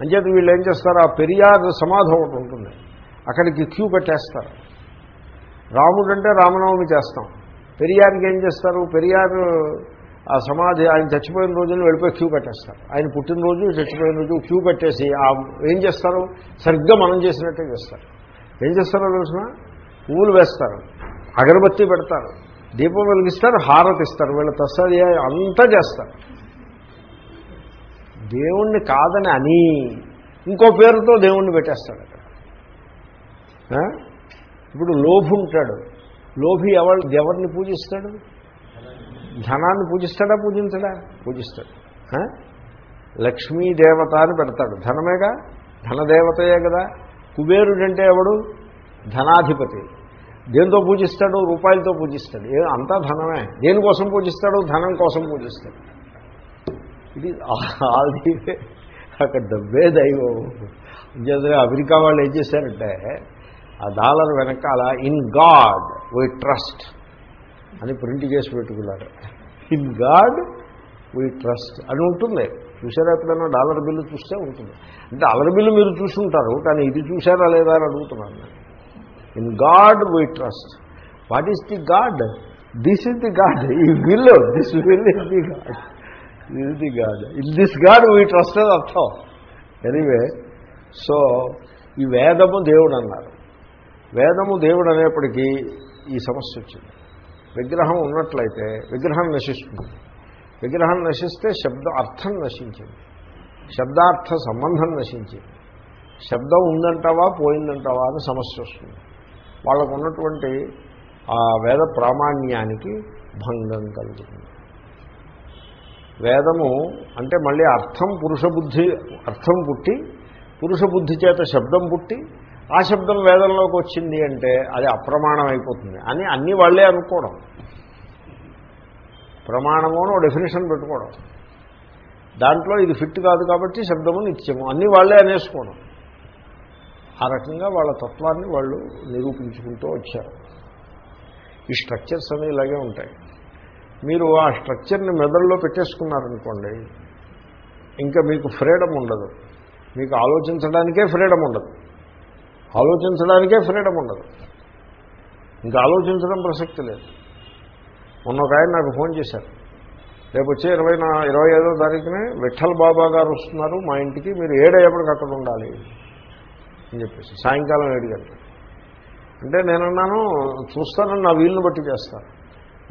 S1: అంచేత వీళ్ళు ఏం చేస్తారు? ఆ పెరియార్ సమాధి ఒకటి ఉంటుంది. అక్కడికి క్యూ కట్టేస్తారు రాముడు అంటే రామనవమి చేస్తాం. పెరియార్కి ఏం చేస్తారు? పెరియార్ ఆ సమాధి ఆయన చచ్చిపోయిన రోజున వెళ్ళిపోయి క్యూ కట్టేస్తారు ఆయన పుట్టినరోజు చచ్చిపోయిన రోజు క్యూ కట్టేసి ఆ ఏం చేస్తారు? సరిగ్గా మనం చేసినట్టే చేస్తారు. ఏం చేస్తారో తెలిసిన? పువ్వులు వేస్తారు. అగరబత్తి పెడతారు. దీపం వెలిగిస్తారు హారతి ఇస్తారు. వీళ్ళ తస్సది అంతా చేస్తారు. దేవుణ్ణి కాదని అని ఇంకో పేరుతో దేవుణ్ణి పెట్టేస్తాడు అక్కడ. ఇప్పుడు లోభు ఉంటాడు. లోభి ఎవరు ఎవరిని పూజిస్తాడు? ధనాన్ని పూజిస్తాడా పూజించడా? పూజిస్తాడు. లక్ష్మీదేవత అని పెడతాడు. ధనమేగా? ధనదేవతయే కదా. కుబేరుడంటే ఎవడు? ధనాధిపతి. దేంతో పూజిస్తాడు? రూపాయలతో పూజిస్తాడు. అంతా ధనమే. దేనికోసం పూజిస్తాడు? ధనం కోసం పూజిస్తాడు. ఇది ఆల్ది అక్కడ డబ్బే దైవం. ఇంకేంటే అమెరికా వాళ్ళు ఏం చేశారంటే ఆ డాలర్ వెనకాల ఇన్ గాడ్ వీ ట్రస్ట్ అని ప్రింట్ చేసి పెట్టుకున్నారు. ఇన్ గాడ్ వీ ట్రస్ట్ అని ఉంటుంది. చూసారా ఎప్పుడైనా డాలర్ బిల్లు చూస్తే ఉంటుంది. అంటే డాలర్ బిల్లు మీరు చూసుంటారు కానీ ఇది చూసారా లేదా అని అడుగుతున్నాను నేను. In God we trust. What is the God? This is the God. ఈ bill this bill is the God. This the God in this God we trust అని అర్థం ఎనీవే సో ఈ వేదము దేవుడు అన్నారు. వేదము దేవుడు అనేప్పటికీ ఈ సమస్య వచ్చింది. విగ్రహం ఉన్నట్లయితే విగ్రహం నశిస్తుంది. విగ్రహం నశిస్తే శబ్ద అర్థం నశించింది. శబ్దార్థ సంబంధం నశించింది. శబ్దం ఉందంటావా పోయిందంటావా అని సమస్య వస్తుంది. వాళ్ళకు ఉన్నటువంటి ఆ వేద ప్రామాణ్యానికి భంగం కలుగుతుంది వేదము అంటే మళ్ళీ అర్థం పురుష బుద్ధి అర్థం పుట్టి పురుష బుద్ధి చేత శబ్దం పుట్టి ఆ శబ్దం వేదంలోకి వచ్చింది అంటే అది అప్రమాణం అయిపోతుంది అని అన్ని వాళ్ళే అనుకోవడం. ప్రమాణము అని డెఫినేషన్ పెట్టుకోవడం. దాంట్లో ఇది ఫిట్ కాదు కాబట్టి శబ్దము నిత్యము. అన్నీ వాళ్ళే అనేసుకోవడం. ఆ రకంగా వాళ్ళ తత్వాన్ని వాళ్ళు నిరూపించుకుంటూ వచ్చారు. ఈ స్ట్రక్చర్స్ అన్నీ ఇలాగే ఉంటాయి. మీరు ఆ స్ట్రక్చర్ని మెదడులో పెట్టేసుకున్నారనుకోండి ఇంకా మీకు ఫ్రీడమ్ ఉండదు. మీకు ఆలోచించడానికే ఫ్రీడమ్ ఉండదు. ఆలోచించడానికే ఫ్రీడమ్ ఉండదు. ఇంకా ఆలోచించడం ప్రసక్తి లేదు. మొన్న ఒక ఆయన నాకు ఫోన్ చేశారు. రేపు వచ్చే ఇరవై నా ఇరవై ఐదో తారీఖునే విఠల్ బాబా గారు వస్తున్నారు మా ఇంటికి మీరు ఏడయ్యేపటికి అక్కడ ఉండాలి అని చెప్పేసి. సాయంకాలం ఏడు గంటలు. అంటే నేనన్నాను చూస్తానని నా వీలుని బట్టి చేస్తాను.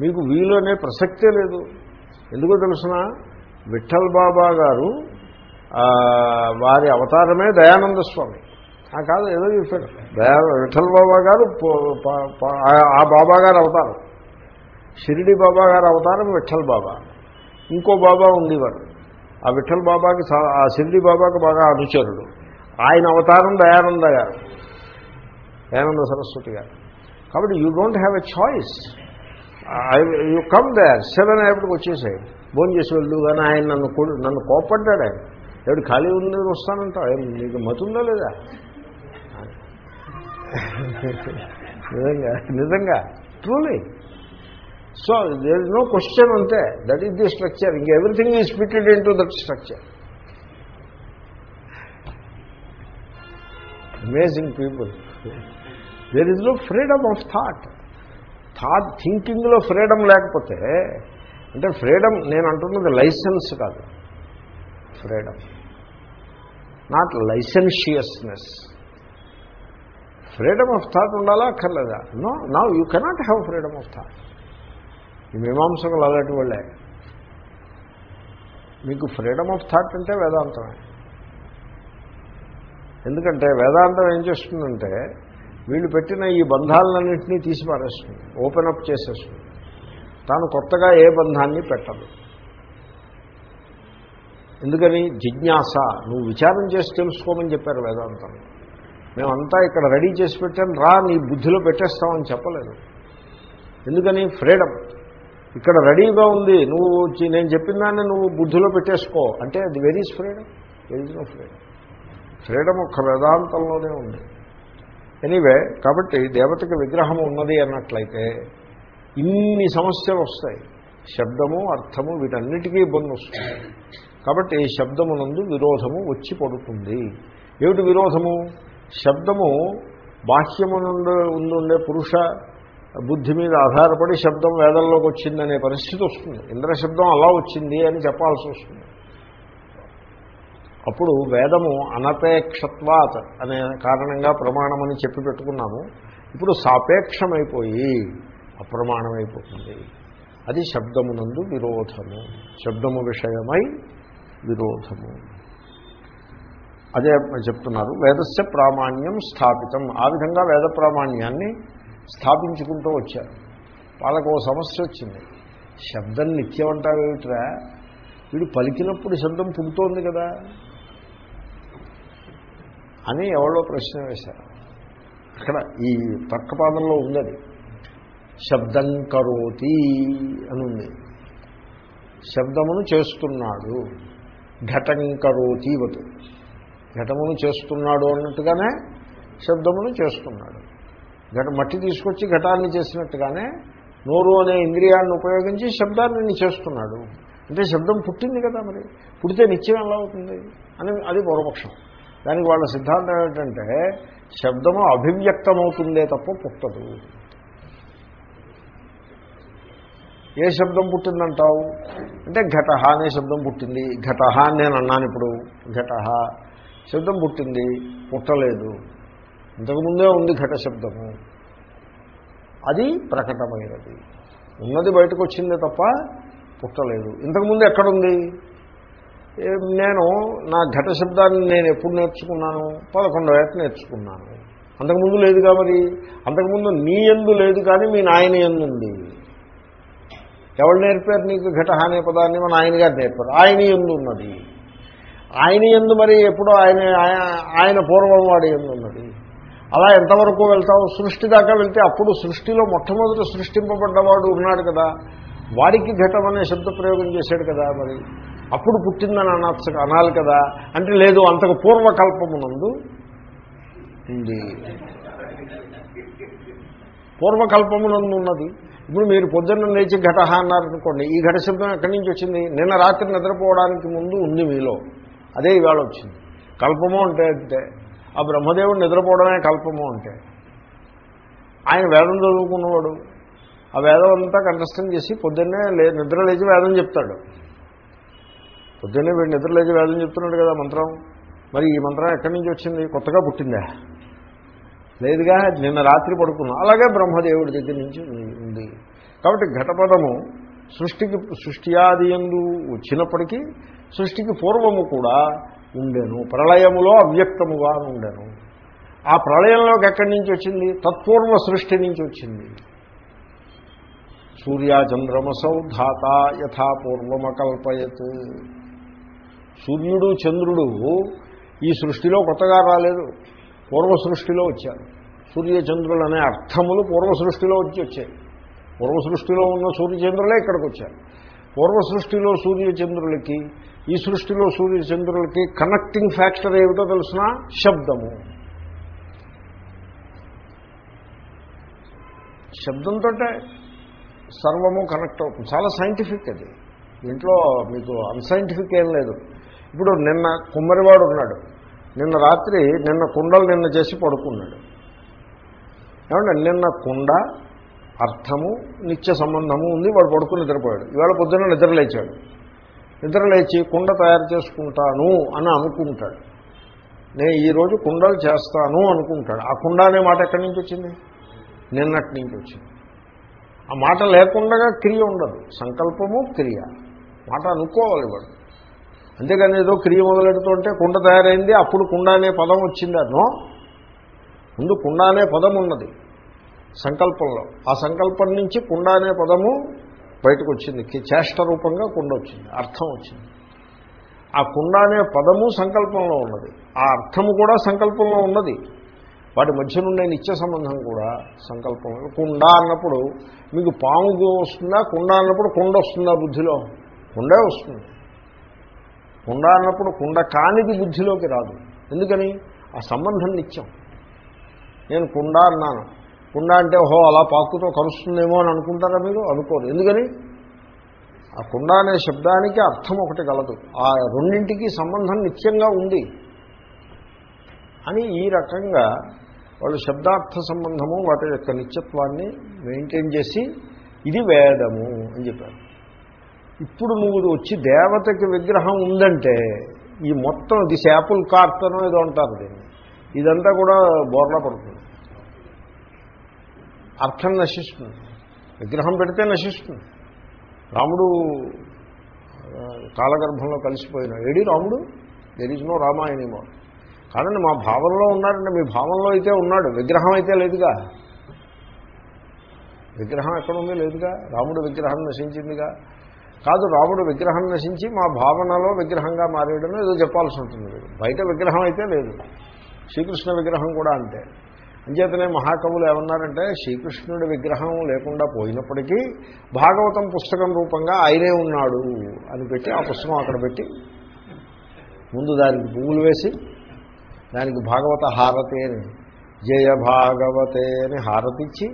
S1: మీకు వీలు అనే ప్రసక్తే లేదు. ఎందుకో తెలుసిన? విఠల్ బాబా గారు వారి అవతారమే దయానంద స్వామి. ఆ కాదు ఏదో చెప్పాడు దయా విఠల్ బాబా గారు ఆ- బాబా గారు అవతారం. షిరిడి బాబా గారు అవతారం విఠల్ బాబా. ఇంకో బాబా ఉండేవారు. ఆ విఠల్ బాబాకి ఆ షిరిడి బాబాకి బాగా అనుచరుడు. ఆయన అవతారం దయానంద గారు. దయానంద సరస్వతి గారు. కాబట్టి you don't have a choice. You come there seven అయ్యేప్పటికి వచ్చేసాయి. భోజనం చేసి వెళ్ళు కానీ ఆయన నన్ను నన్ను కోపడ్డాడు ఆయన. ఎవడు ఖాళీ ఉంది వస్తానంట నీకు మతుందా లేదా? నిజంగా నిజంగా truly so there is no question అంతే దట్ ఈస్ ది స్ట్రక్చర్ ఇంక everything is fitted into that structure amazing people there is no freedom of thought thought థింకింగ్లో freedom లేకపోతే అంటే ఫ్రీడమ్ నేను అంటున్నది లైసెన్స్ కాదు. Freedom. Not licentiousness. Freedom of thought ఉండాలా అక్కర్లేదా? No నా you cannot have freedom of thought. ఈ మీమాంసకులు అలాంటి వాళ్ళే. మీకు ఫ్రీడమ్ ఆఫ్ థాట్ అంటే వేదాంతమే. ఎందుకంటే వేదాంతం ఏం చేస్తుందంటే వీళ్ళు పెట్టిన ఈ బంధాలన్నింటినీ తీసి పారేస్తుంది ఓపెన్ అప్ చేసేస్తుంది. తాను కొత్తగా ఏ బంధాన్ని పెట్టదు. ఎందుకని? జిజ్ఞాస. నువ్వు విచారం చేసి తెలుసుకోమని చెప్పారు వేదాంతం. మేమంతా ఇక్కడ రెడీ చేసి పెట్టాను రా నీ బుద్ధిలో పెట్టేస్తామని చెప్పలేదు. ఎందుకని? ఫ్రీడమ్ ఇక్కడ రెడీగా ఉంది. నువ్వు నేను చెప్పిన దాన్ని నువ్వు బుద్ధిలో పెట్టేసుకో. అంటే అది varies freedom varies no freedom freedom ఒక్క వేదాంతంలోనే ఉంది. ఎనీవే కాబట్టి దేవతకి విగ్రహం ఉన్నది అన్నట్లయితే ఇన్ని సమస్యలు వస్తాయి. శబ్దము అర్థము వీటన్నిటికీ ఇబ్బంది వస్తుంది. కాబట్టి శబ్దమునందు విరోధము వచ్చి పడుతుంది. ఏమిటి విరోధము? శబ్దము బాహ్యము నుండి ఉండే పురుష బుద్ధి మీద ఆధారపడి శబ్దం వేదంలోకి వచ్చిందనే పరిస్థితి వస్తుంది. ఇంద్ర శబ్దం అలా వచ్చింది అని చెప్పాల్సి వస్తుంది. అప్పుడు వేదము అనపేక్షత్వాత్ అనే కారణంగా ప్రమాణమని చెప్పి పెట్టుకున్నాము. ఇప్పుడు సాపేక్షమైపోయి అప్రమాణమైపోతుంది. అది శబ్దమునందు విరోధము. శబ్దము విషయమై విరోధము. అదే చెప్తున్నారు. వేదస్య ప్రామాణ్యం స్థాపితం. ఆ విధంగా వేద ప్రామాణ్యాన్ని స్థాపించుకుంటూ వచ్చారు. వాళ్ళకు ఓ సమస్య వచ్చింది. శబ్దం నిత్యం అంటావేమిట్రా? వీడు పలికినప్పుడు శబ్దం పుడుతోంది కదా. అని ఎవరో ప్రశ్న వేశారు. అక్కడ ఈ తర్కపాదంలో ఉన్నది. శబ్దం కరోతి అని ఉంది. శబ్దమును చేస్తున్నాడు. ఘటం కరోతి వతు. ఘటమును చేస్తున్నాడు అన్నట్టుగానే శబ్దమును చేస్తున్నాడు. ఘట మట్టి తీసుకొచ్చి ఘటాన్ని చేసినట్టుగానే నోరు అనే ఇంద్రియాన్ని ఉపయోగించి శబ్దాన్ని చేస్తున్నాడు. అంటే శబ్దం పుట్టింది కదా మరి. పుడితే నిత్యం ఎలా అవుతుంది? అని అది పూర్వపక్షం. దానికి వాళ్ళ సిద్ధాంతం ఏమిటంటే శబ్దము అభివ్యక్తమవుతుందే తప్ప పుట్టదు. ఏ శబ్దం పుట్టిందంటావు? అంటే ఘట అనే శబ్దం పుట్టింది ఘట అని నేను అన్నాను ఇప్పుడు ఘట. శబ్దం పుట్టింది పుట్టలేదు. ఇంతకుముందే ఉంది ఘట శబ్దము. అది ప్రకటమైనది. ఉన్నది బయటకు వచ్చిందే తప్ప పుట్టలేదు. ఇంతకుముందు ఎక్కడుంది? నేను నా ఘట శబ్దాన్ని నేను ఎప్పుడు నేర్చుకున్నాను? పదకొండవ ఏట నేర్చుకున్నాను. అంతకుముందు లేదు కాబట్టి అంతకుముందు నీ ఎందు లేదు కానీ మీ నాయన ఎందు ఉంది ఎవరు నేర్పారు నీకు ఘట అనే పదాన్ని? మన ఆయన గారు నేర్పారు. ఆయన ఎందు ఉన్నది ఆయన ఎందు మరి ఎప్పుడో ఆయన ఆయన- ఆయన పూర్వం వాడి ఎందు ఉన్నది అలా ఎంతవరకు వెళ్తావు? సృష్టి దాకా వెళ్తే అప్పుడు సృష్టిలో మొట్టమొదటి సృష్టింపబడ్డవాడు ఉన్నాడు కదా. వాడికి ఘటం అనే శబ్ద ప్రయోగం చేశాడు కదా మరి. అప్పుడు పుట్టిందని అనొచ్చు అనాలి కదా. అంటే లేదు అంతకు పూర్వకల్పమునందు ఉంది. పూర్వకల్పమునందు ఉన్నది. ఇప్పుడు మీరు పొద్దున్న లేచి ఘట అన్నారనుకోండి ఈ ఘట శబ్దం ఎక్కడి నుంచి వచ్చింది? నిన్న రాత్రి నిద్రపోవడానికి ముందు ఉంది మీలో. అదే ఈవేళ వచ్చింది. కల్పము అంటే అంటే ఆ బ్రహ్మదేవుడు నిద్రపోవడమే కల్పము అంటే. ఆయన వేదం చదువుకున్నవాడు. ఆ వేదం అంతా కంఠస్థం చేసి పొద్దున్నే లే నిద్ర లేచి వేదం చెప్తాడు. పొద్దున్నే వీడు నిద్ర లేచి వేదం చెప్తున్నాడు కదా మంత్రం. మరి ఈ మంత్రం ఎక్కడి నుంచి వచ్చింది? కొత్తగా పుట్టిందా? లేదుగా నిన్న రాత్రి పడుకున్నాం. అలాగే బ్రహ్మదేవుడి దగ్గర నుంచి ఉంది. కాబట్టి ఘటపదము సృష్టికి సృష్టియాది ఎందు వచ్చినప్పటికీ సృష్టికి పూర్వము కూడా ఉండెను. ప్రళయములో అవ్యక్తముగా ఉండెను. ఆ ప్రళయంలోకి ఎక్కడి నుంచి వచ్చింది? తత్పూర్వ సృష్టి నుంచి వచ్చింది. సూర్యాచంద్రమసౌ ధాత యథాపూర్వమకల్పయత్ సూర్యుడు చంద్రుడు ఈ సృష్టిలో కొత్తగా రాలేదు. పూర్వ సృష్టిలో వచ్చారు. సూర్యచంద్రులు అనే అర్థములు పూర్వ సృష్టిలో వచ్చి వచ్చాయి. పూర్వ సృష్టిలో ఉన్న సూర్యచంద్రులే ఇక్కడికి వచ్చారు. పూర్వ సృష్టిలో సూర్యచంద్రులకి ఈ సృష్టిలో సూర్యచంద్రులకి కనెక్టింగ్ ఫ్యాక్టర్ ఏమిటో తెలిసిన శబ్దము. శబ్దంతో సర్వము కనెక్ట్ అవుతుంది. చాలా సైంటిఫిక్ అది. దీంట్లో మీకు అన్సైంటిఫిక్ ఏం లేదు. ఇప్పుడు నిన్న కుమ్మరివాడు ఉన్నాడు. నిన్న రాత్రి నిన్న కుండలు నిన్న చేసి పడుకున్నాడు. ఏమంటే నిన్న కుండ అర్థము నిత్య సంబంధము ఉంది వాడు పడుకుని నిద్రపోయాడు. ఇవాళ పొద్దున్న నిద్రలేచాడు నిద్రలేచి నిద్ర లేచి కుండ తయారు చేసుకుంటాను అని అనుకుంటాడు. నేను ఈరోజు కుండలు చేస్తాను అనుకుంటాడు. ఆ కుండ అనే మాట ఎక్కడి నుంచి వచ్చింది? నిన్నటి నుంచి వచ్చింది. ఆ మాట లేకుండా క్రియ ఉండదు. సంకల్పము క్రియ. మాట అనుకోవాలి వాడు. అంతేకాని ఏదో క్రియ మొదలెడుతుంటే కుండ తయారైంది అప్పుడు కుండ అనే పదం వచ్చింది అనో ముందు కుండ అనే పదం ఉన్నది సంకల్పంలో. ఆ సంకల్పం నుంచి కుండ అనే పదము బయటకు వచ్చింది చేష్ట రూపంగా కుండ వచ్చింది అర్థం వచ్చింది. ఆ కుండ అనే పదము సంకల్పంలో ఉన్నది. ఆ అర్థము కూడా సంకల్పంలో ఉన్నది. వాటి మధ్య నుండే నిత్య సంబంధం కూడా సంకల్పంలో కుండ అన్నప్పుడు మీకు పాము వస్తుందా కుండ అన్నప్పుడు కుండ వస్తుందా బుద్ధిలో? కుండే వస్తుంది. కుండ అన్నప్పుడు కుండ కానిది బుద్ధిలోకి రాదు. ఎందుకని? ఆ సంబంధం నిత్యం. నేను కుండ అన్నాను. కుండ అంటే ఓహో అలా పాకుతో కలుస్తుందేమో అని అనుకుంటారా మీరు? అనుకోరు. ఎందుకని? ఆ కుండ అనే శబ్దానికి అర్థం ఒకటి కలదు. ఆ రెండింటికి సంబంధం నిత్యంగా ఉంది. అని ఈ రకంగా వాళ్ళు శబ్దార్థ సంబంధము వాటి యొక్క నిత్యత్వాన్ని మెయింటైన్ చేసి ఇది వేదము అని చెప్పారు. ఇప్పుడు నువ్వు వచ్చి దేవతకి విగ్రహం ఉందంటే ఈ మొత్తం ఇది శాపుల్ కార్తనం ఏదో అంటారు దీన్ని. ఇదంతా కూడా బోర్లా పడుతుంది. అర్థం నశిస్తుంది. విగ్రహం పెడితే నశిస్తుంది. రాముడు కాలగర్భంలో కలిసిపోయినాడు. ఏడి రాముడు? దెర్ ఈజ్ నో రామాయణమో కాదండి మా భావంలో ఉన్నాడంటే మీ భావంలో అయితే ఉన్నాడు. విగ్రహం అయితే లేదుగా. విగ్రహం ఎక్కడుంది లేదుగా. రాముడు విగ్రహం నశించిందిగా. కాదు రాముడు విగ్రహం నశించి మా భావనలో విగ్రహంగా మారేయడం ఏదో చెప్పాల్సి ఉంటుంది. బయట విగ్రహం అయితే లేదు. శ్రీకృష్ణ విగ్రహం కూడా అంతే. అంచేతనే మహాకవులు ఏమన్నారంటే శ్రీకృష్ణుడి విగ్రహం లేకుండా పోయినప్పటికీ భాగవతం పుస్తకం రూపంగా ఆయనే ఉన్నాడు అని పెట్టి ఆ పుస్తకం అక్కడ పెట్టి ముందు దానికి పువ్వులు వేసి దానికి భాగవత హారతి అని జయ భాగవతే అని హారతి ఇచ్చి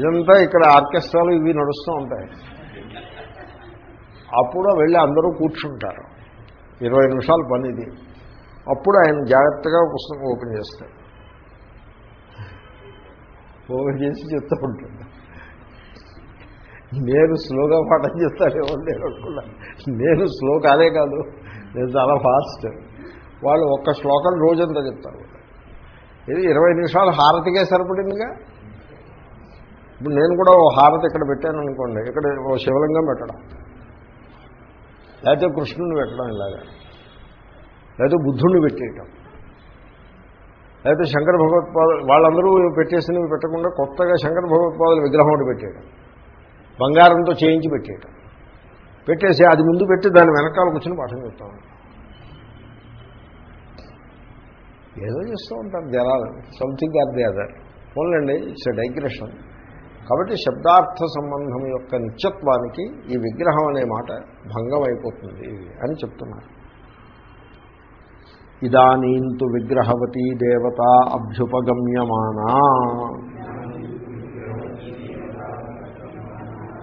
S1: ఇదంతా ఇక్కడ ఆర్కెస్ట్రాలు ఇవి నడుస్తూ ఉంటాయి. అప్పుడు వెళ్ళి అందరూ కూర్చుంటారు. ఇరవై నిమిషాల పని ఇది. అప్పుడు ఆయన జాగ్రత్తగా పుస్తకం ఓపెన్ చేస్తాడు ఓపెన్ చేసి చెప్తూ ఉంటాడు. నేను స్లోగా పాఠం చెప్తానేమో నేను అనుకున్నా. నేను స్లో కాదే కాదు. నేను చాలా ఫాస్ట్. వాళ్ళు ఒక్క శ్లోకం రోజంతా చెప్తారు. ఇది ఇరవై నిమిషాలు హారతికే సరిపడిందిగా? ఇప్పుడు నేను కూడా ఓ హారతి ఇక్కడ పెట్టాను అనుకోండి ఇక్కడ ఓ శివలింగం పెట్టడం. లేకపోతే కృష్ణుని పెట్టడం ఇలాగా. లేకపోతే బుద్ధుణ్ణి పెట్టేయటం. లేకపోతే శంకర భగవత్పాదులు వాళ్ళందరూ పెట్టేసినవి పెట్టకుండా కొత్తగా శంకర భగవత్పాదులు విగ్రహం ఒకటి పెట్టేయడం బంగారంతో చేయించి పెట్టేయటం. పెట్టేసి అది ముందు పెట్టి దాని వెనకాల కూర్చొని పాఠం చెప్తాం ఏదో చేస్తూ ఉంటారు జనాలు. సంథింగ్ ఆర్ ది అదర్ పోన్లండి ఇట్స్ డైగ్రెషన్. కాబట్టి శబ్దార్థ సంబంధం యొక్క నిత్యత్వానికి ఈ విగ్రహం అనే మాట భంగం అయిపోతుంది అని చెప్తున్నారు. ఇదానీంతు విగ్రహవతీ దేవత అభ్యుపగమ్యమానా.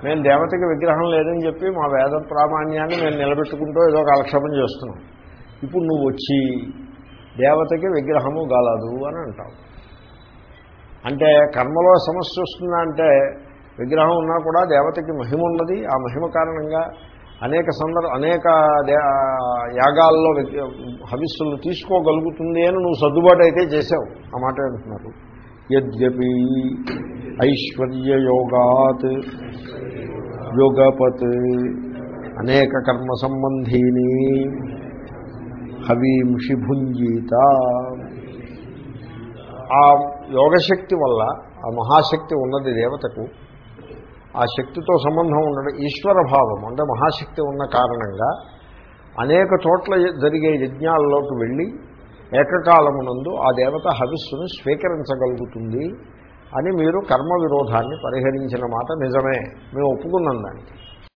S1: మేము దేవతకి విగ్రహం లేదని చెప్పి మా వేద ప్రామాణ్యాన్ని మేము నిలబెట్టుకుంటూ ఏదో కాలక్షేపం చేస్తున్నాం. ఇప్పుడు నువ్వు వచ్చి దేవతకి విగ్రహము గలదు అని అంటావు. అంటే కర్మలో సమస్య వస్తుందా అంటే విగ్రహం ఉన్నా కూడా దేవతకి మహిమ ఉన్నది. ఆ మహిమ కారణంగా అనేక సందర్భ అనేక యాగాల్లో విగ్- హవిస్సులు తీసుకోగలుగుతుంది అని నువ్వు సర్దుబాటు అయితే చేసావు ఆ మాట అంటున్నారు. యద్యపి ఐశ్వర్యయోగాత్ యోగపత్ అనేక కర్మ సంబంధీని హవీంషి భుంజీత ఆ యోగశక్తి వల్ల ఆ మహాశక్తి ఉన్నది దేవతకు ఆ శక్తితో సంబంధం ఉండడం ఈశ్వర భావం అంటే మహాశక్తి ఉన్న కారణంగా అనేక చోట్ల జరిగే యజ్ఞాల్లోకి వెళ్ళి ఏకకాలమునందు ఆ దేవత హవిస్సును స్వీకరించగలుగుతుంది అని మీరు కర్మ విరోధాన్ని పరిహరించిన మాట నిజమే. మేము ఒప్పుకున్నాం దానికి.